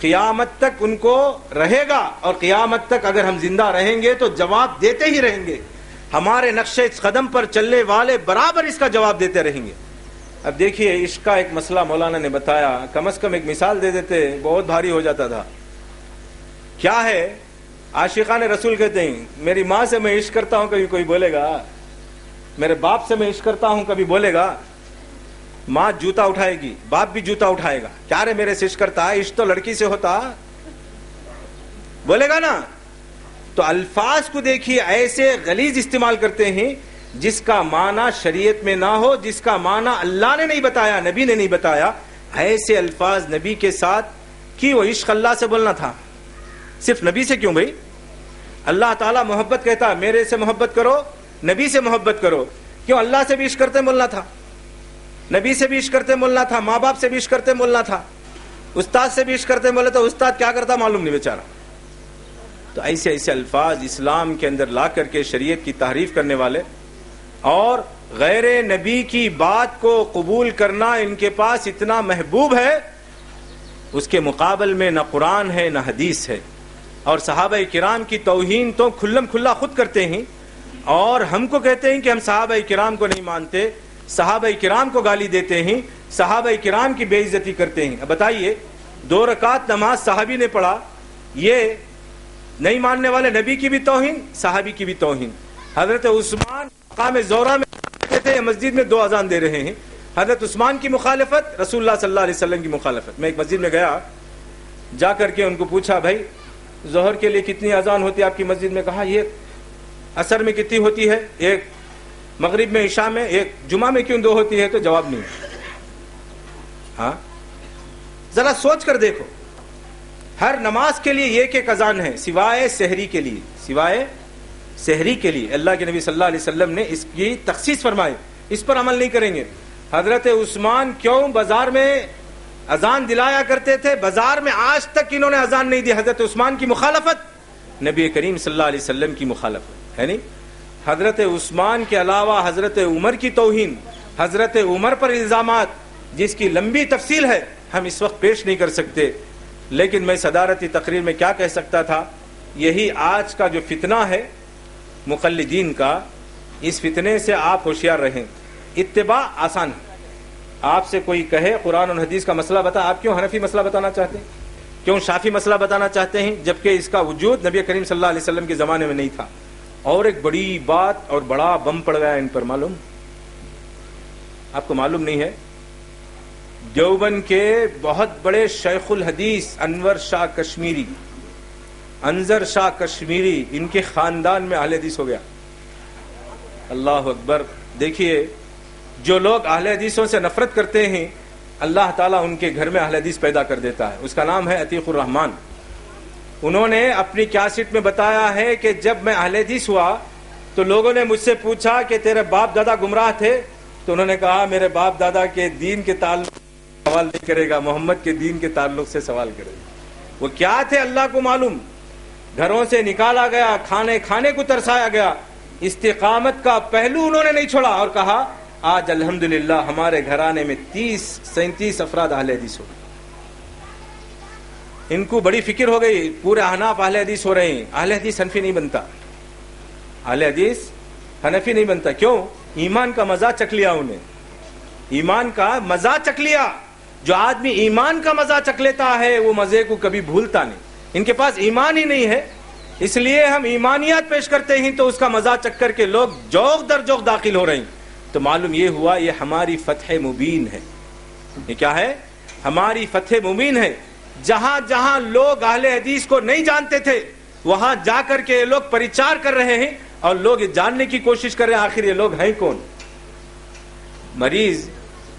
قیامت تک ان کو رہے گا اور قیامت تک اگر ہم زندہ رہیں گے تو جواب دیتے ہی رہیں گے۔ ہمارے نقشے قدم پر چلنے والے برابر اس کا جواب دیتے رہیں گے۔ اب دیکھیے، عشق کا ایک مسئلہ مولانا نے بتایا۔ کم از کم ایک مثال دے دیتے، بہت بھاری ہو جاتا تھا۔ کیا ہے؟ عاشقان رسول کہتے ہیں، میری ماں سے میں عشق کرتا ہوں، کبھی کوئی بولے گا۔ میرے باپ سے میں عشق کرتا ہوں، کبھی بولے گا۔ ماں جوتا اٹھائے گی، باپ بھی جوتا اٹھائے گا۔ کیا رے میرے سے کرتا؟ عشق تو لڑکی سے ہوتا۔ بولے گا نا؟ تو الفاظ کو دیکھیے، ایسے غلیظ استعمال کرتے ہیں جس کا معنی شریعت میں نہ ہو، جس کا معنی اللہ نے نہیں بتایا، نبی نے نہیں بتایا۔ ایسے الفاظ نبی کے ساتھ کی وہ عشق اللہ سے بولنا تھا؟ صرف نبی سے کیوں بھائی؟ اللہ تعالیٰ محبت کہتا میرے سے محبت کرو، نبی سے محبت کرو۔ کیوں اللہ سے بھی عشق کرتے بولنا تھا؟ نبی سے بھی عشق کرتے بولنا تھا، ماں باپ سے بھی عشق کرتے بولنا تھا۔ استاد سے بھی عشق کرتے بولے تو استاد کیا کرتا معلوم نہیں بیچارہ۔ تو ایسے ایسے الفاظ اسلام کے اندر لا کر کے شریعت کی تعریف کرنے والے اور غیر نبی کی بات کو قبول کرنا ان کے پاس اتنا محبوب ہے، اس کے مقابل میں نہ قرآن ہے، نہ حدیث ہے۔ اور صحابہ کرام کی توہین تو کھلم کھلا خود کرتے ہیں۔ اور ہم کو کہتے ہیں کہ ہم صحابہ کرام کو نہیں مانتے۔ صحابہ کرام کو گالی دیتے ہیں، صحابہ کرام کی بے عزتی کرتے ہیں۔ اب بتائیے، دو رکعت نماز صحابی نے پڑھا، یہ نہیں ماننے والے نبی کی بھی توہین، صحابی کی بھی توہین۔ حضرت عثمان مقام زورہ میں تھے، مسجد میں دو اذان دے رہے ہیں۔ حضرت عثمان کی مخالفت، رسول اللہ صلی اللہ علیہ وسلم کی مخالفت۔ میں ایک مسجد میں گیا، جا کر کے ان کو پوچھا، بھائی ظہر کے لیے کتنی اذان ہوتی ہے؟ آپ کی مسجد میں کہا، یہ اثر میں کتنی ہوتی ہے؟ ایک مغرب میں عشاء میں ایک جمعہ میں کیوں دو ہوتی ہے تو جواب نہیں ہاں؟ ذرا سوچ کر دیکھو۔ ہر نماز کے لیے ایک ایک اذان ہے، سوائے سحری کے لیے، سوائے سحری کے لیے۔ اللہ کے نبی صلی اللہ علیہ وسلم نے اس کی تخصیص فرمائی۔ اس پر عمل نہیں کریں گے۔ حضرت عثمان کیوں بازار میں اذان دلایا کرتے تھے؟ بازار میں آج تک انہوں نے اذان نہیں دی۔ حضرت عثمان کی مخالفت، نبی کریم صلی اللہ علیہ وسلم کی مخالفت، ہے نہیں؟ حضرت عثمان کے علاوہ حضرت عمر کی توہین، حضرت عمر پر الزامات، جس کی لمبی تفصیل ہے، ہم اس وقت پیش نہیں کر سکتے۔ لیکن میں صدارتی تقریر میں کیا کہہ سکتا تھا؟ یہی آج کا جو فتنہ ہے، مقلدین کا، اس فتنے سے آپ ہوشیار رہیں۔ اتباع آسان ہے۔ آپ سے کوئی کہے، قرآن اور حدیث کا مسئلہ بتا، آپ کیوں حنفی مسئلہ بتانا چاہتے ہیں؟ کیوں شافی مسئلہ بتانا چاہتے ہیں؟ جبکہ اس کا وجود نبی کریم صلی اللہ علیہ وسلم کے زمانے میں نہیں تھا۔ اور ایک بڑی بات اور بڑا بم پڑ گیا ان پر معلوم؟ آپ کو معلوم نہیں ہے؟ دیوبند کے بہت بڑے شیخ الحدیث انور شاہ کشمیری، انظر شاہ کشمیری، ان کے خاندان میں اہل حدیث ہو گیا۔ اللہ اکبر، دیکھیے، جو لوگ اہل حدیثوں سے نفرت کرتے ہیں، اللہ تعالیٰ ان کے گھر میں اہل حدیث پیدا کر دیتا ہے۔ اس کا نام ہے عتیق الرحمان انہوں نے اپنی کیسٹ میں بتایا ہے کہ جب میں اہل حدیث ہوا تو لوگوں نے مجھ سے پوچھا کہ تیرے باپ دادا گمراہ تھے؟ تو انہوں نے کہا میرے باپ دادا کے دین کے تعلق سوال نہیں کرے گا، محمد کے دین کے تعلق سے سوال کرے گا۔ وہ کیا تھے اللہ کو معلوم؟ گھروں سے نکالا گیا، کھانے کھانے کو ترسایا گیا۔ استقامت کا پہلو انہوں نے نہیں چھوڑا اور کہا، آج الحمدللہ ہمارے گھرانے میں تیس سینتیس افراد اہل حدیث ہو ان کو بڑی فکر ہو گئی، پورے احناف، اہل حدیث ہو رہے ہیں۔ اہل حدیث حنفی نہیں بنتا۔ اہل حدیث حنفی نہیں بنتا۔ کیوں؟ ایمان کا مزہ چک لیا انہیں۔ ایمان کا مزہ چک لیا۔ جو آدمی ایمان کا مزہ چک لیتا ہے، وہ مزے کو کبھی بھولتا نہیں۔ ان کے پاس ایمان ہی نہیں ہے۔ اس لیے ہم ایمانیات پیش کرتے ہیں تو اس کا مزہ چک کر کے لوگ جوک در جوک داخل ہو رہے ہیں۔ تو معلوم یہ ہوا، یہ ہماری فتح مبین ہے۔ یہ کیا ہے؟ ہماری فتح مبین ہے۔ جہاں جہاں لوگ اہل حدیث کو نہیں جانتے تھے، وہاں جا کر کے یہ لوگ پریچار کر رہے ہیں اور لوگ یہ جاننے کی کوشش کر رہے ہیں، آخر یہ لوگ ہیں کون؟ مریض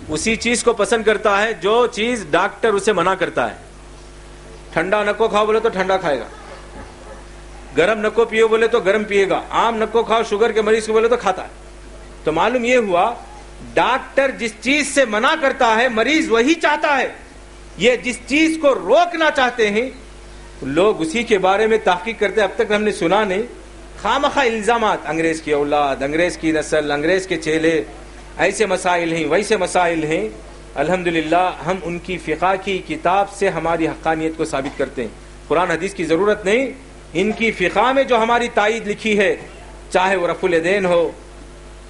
اسی چیز کو پسند کرتا ہے جو چیز ڈاکٹر اسے منع کرتا ہے۔ ٹھنڈا نکو کھاؤ بولے تو ٹھنڈا کھائے گا۔ گرم نکو پیو بولے تو گرم پیے گا۔ آم نکو کھاؤ شوگر کے مریض کو بولے تو کھاتا ہے۔ تو معلوم یہ ہوا، ڈاکٹر جس چیز سے منع کرتا ہے، مریض وہی چاہتا ہے یہ جس چیز کو روکنا چاہتے ہیں لوگ اسی کے بارے میں تحقیق کرتے اب تک ہم نے سنا نہیں۔ خامخواہ الزامات، انگریز کی اولاد، انگریز کی نسل، انگریز کے چیلے ایسے مسائل ہیں، ویسے مسائل ہیں۔ الحمدللہ، ہم ان کی فقہ کی کتاب سے ہماری حقانیت کو ثابت کرتے ہیں۔ قرآن حدیث کی ضرورت نہیں، ان کی فقہ میں جو ہماری تائید لکھی ہے، چاہے وہ رف الدین ہو،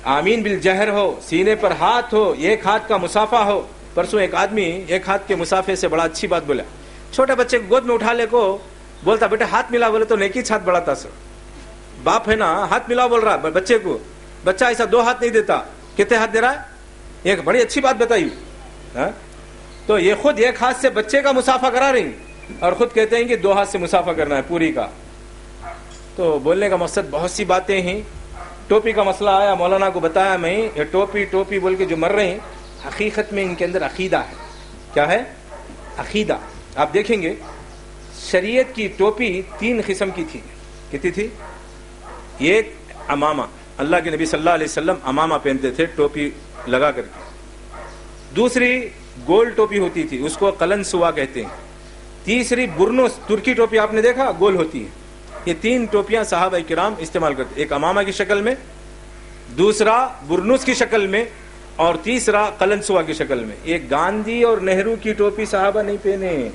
آمین بالجہر ہو، سینے پر ہاتھ ہو، ایک ہاتھ کا مسافہ ہو پرسوں ایک آدمی ایک ہاتھ کے مسافے سے بڑا اچھی بات بولا چھوٹے بچے کو گود میں اٹھا لے کو، بولتا بیٹا ہاتھ ملا بولے تو نیکی ہاتھ بڑھاتا سر۔ باپ ہے نا، ہاتھ ملا بول رہا بچے کو۔ بچہ ایسا دو ہاتھ نہیں دیتا۔ کتنے ہاتھ دے رہا ہے؟ ایک بڑی اچھی بات بتائی۔ ہاں؟ تو یہ خود ایک ہاتھ سے بچے کا مسافہ کرا رہی اور خود کہتے ہیں کہ دو ہاتھ سے مسافہ کرنا ہے پوری کا۔ تو بولنے کا مقصد بہت سی باتیں ہیں۔ ٹوپی کا مسئلہ آیا، مولانا کو بتایا میں، یہ ٹوپی ٹوپی بول کے جو مر رہے ہیں حقیقت میں ان کے اندر عقیدہ ہے۔ کیا ہے؟ عقیدہ۔ آپ دیکھیں گے، شریعت کی ٹوپی تین قسم کی تھی۔ کتنی تھی؟ ایک امامہ۔ اللہ کے نبی صلی اللہ علیہ وسلم امامہ پہنتے تھے، ٹوپی لگا کر کے۔ دوسری گول ٹوپی ہوتی تھی، اس کو قلن سوا کہتے ہیں۔ تیسری برنوس ترکی ٹوپی، آپ نے دیکھا؟ گول ہوتی ہے یہ تین ٹوپیاں صحابہ کرام استعمال کرتے۔ ایک امامہ کی شکل میں، دوسرا برنوس کی شکل میں اور تیسرا قلنسوا کی شکل میں۔ ایک گاندھی اور نہرو کی ٹوپی صحابہ نہیں پہنے۔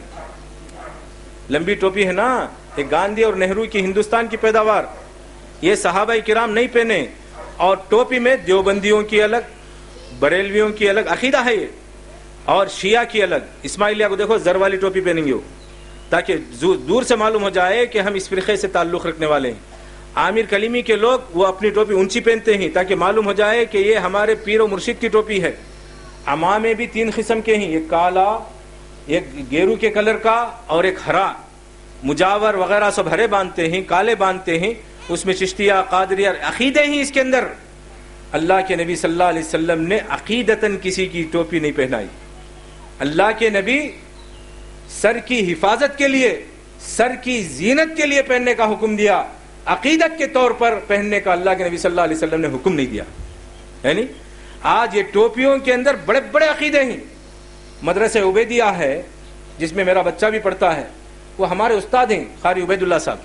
لمبی ٹوپی ہے نا؟ ایک گاندھی اور نہرو کی ہندوستان کی پیداوار۔ یہ صحابہ کرام نہیں پہنے۔ اور ٹوپی میں دیوبندیوں کی الگ، بریلویوں کی الگ، عقیدہ ہے یہ۔ اور شیعہ کی الگ۔ اسماعیلیہ کو دیکھو، زر والی ٹوپی پہنیں گے وہ۔ تاکہ دور سے معلوم ہو جائے کہ ہم اس فرقے سے تعلق رکھنے والے ہیں۔ عامر کلیمی کے لوگ وہ اپنی ٹوپی اونچی پہنتے ہیں تاکہ معلوم ہو جائے کہ یہ ہمارے پیر و مرشد کی ٹوپی ہے۔ امامے بھی تین قسم کے ہیں، ایک کالا، ایک گیرو کے کلر کا اور ایک ہرا۔ مجاور وغیرہ سب ہرے باندھتے ہیں، کالے باندھتے ہیں۔ اس میں چشتیہ، قادریہ عقیدے ہیں اس کے اندر۔ اللہ کے نبی صلی اللہ علیہ وسلم نے عقیدتاً کسی کی ٹوپی نہیں پہنائی۔ اللہ کے نبی سر کی حفاظت کے لیے، سر کی زینت کے لیے پہننے کا حکم دیا۔ عقیدت کے طور پر پہننے کا اللہ کے نبی صلی اللہ علیہ وسلم نے حکم نہیں دیا۔ یعنی آج یہ ٹوپیوں کے اندر بڑے بڑے عقیدے ہیں۔ مدرسہ عبیدیہ ہے، جس میں میرا بچہ بھی پڑھتا ہے، وہ ہمارے استاد ہیں قاری عبید اللہ صاحب۔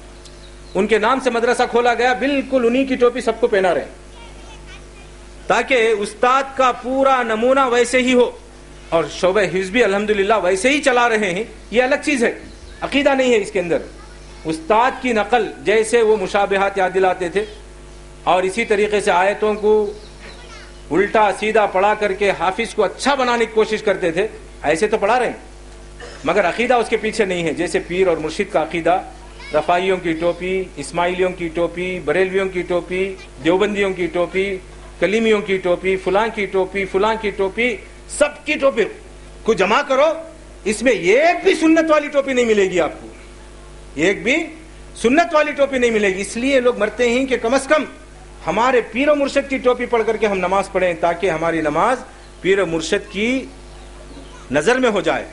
ان کے نام سے مدرسہ کھولا گیا، بالکل انہی کی ٹوپی سب کو پہنا رہے تاکہ استاد کا پورا نمونہ ویسے ہی ہو، اور شعبہ حزبی الحمدللہ ویسے ہی چلا رہے ہیں۔ یہ الگ چیز ہے، عقیدہ نہیں ہے اس کے اندر۔ استاد کی نقل جیسے وہ مشابہات یاد دلاتے تھے اور اسی طریقے سے آیتوں کو الٹا سیدھا پڑھا کر کے حافظ کو اچھا بنانے کی کوشش کرتے تھے، ایسے تو پڑھا رہے ہیں۔ مگر عقیدہ اس کے پیچھے نہیں ہے۔ جیسے پیر اور مرشد کا عقیدہ، رفائیوں کی ٹوپی، اسماعیلیوں کی ٹوپی، بریلویوں کی ٹوپی، دیوبندیوں کی ٹوپی، کلیمیوں کی ٹوپی، فلاں کی ٹوپی، فلاں کی ٹوپی، سب کی ٹوپی۔ کو جمع کرو، اس میں ایک بھی سنت والی ٹوپی نہیں ملے گی آپ کو۔ ایک بھی سنت والی ٹوپی نہیں ملے گی۔ اس لیے لوگ مرتے ہیں کہ کم از کم ہمارے پیر و مرشد کی ٹوپی پڑھ کر کے ہم نماز پڑھیں تاکہ ہماری نماز پیر و مرشد کی نظر میں ہو جائے۔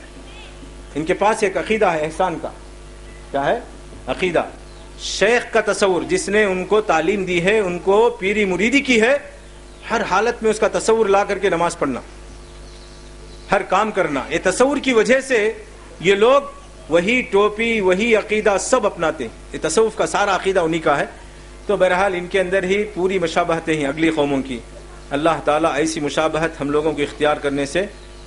ان کے پاس ایک عقیدہ ہے، احسان کا۔ کیا ہے؟ عقیدہ۔ شیخ کا تصور، جس نے ان کو تعلیم دی ہے، ان کو پیری مریدی کی ہے، ہر حالت میں اس کا تصور لا کر کے نماز پڑھنا، ہر کام کرنا۔ یہ تصور کی وجہ سے یہ لوگ وہی ٹوپی، وہی عقیدہ سب اپناتے ہیں۔ یہ تصوف کا سارا عقیدہ انہی کا ہے۔ تو بہرحال ان کے اندر ہی پوری مشابہتیں ہیں اگلی قوموں کی۔ اللہ تعالیٰ ایسی مشابہت ہم لوگوں کو اختیار کرنے سے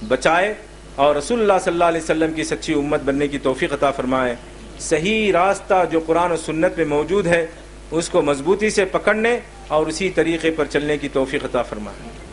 بچائے اور رسول اللہ صلی اللہ علیہ وسلم کی سچی امت بننے کی توفیق عطا فرمائے۔ صحیح راستہ جو قرآن و سنت میں موجود ہے، اس کو مضبوطی سے پکڑنے اور اسی طریقے پر چلنے کی توفیق عطا فرمائے۔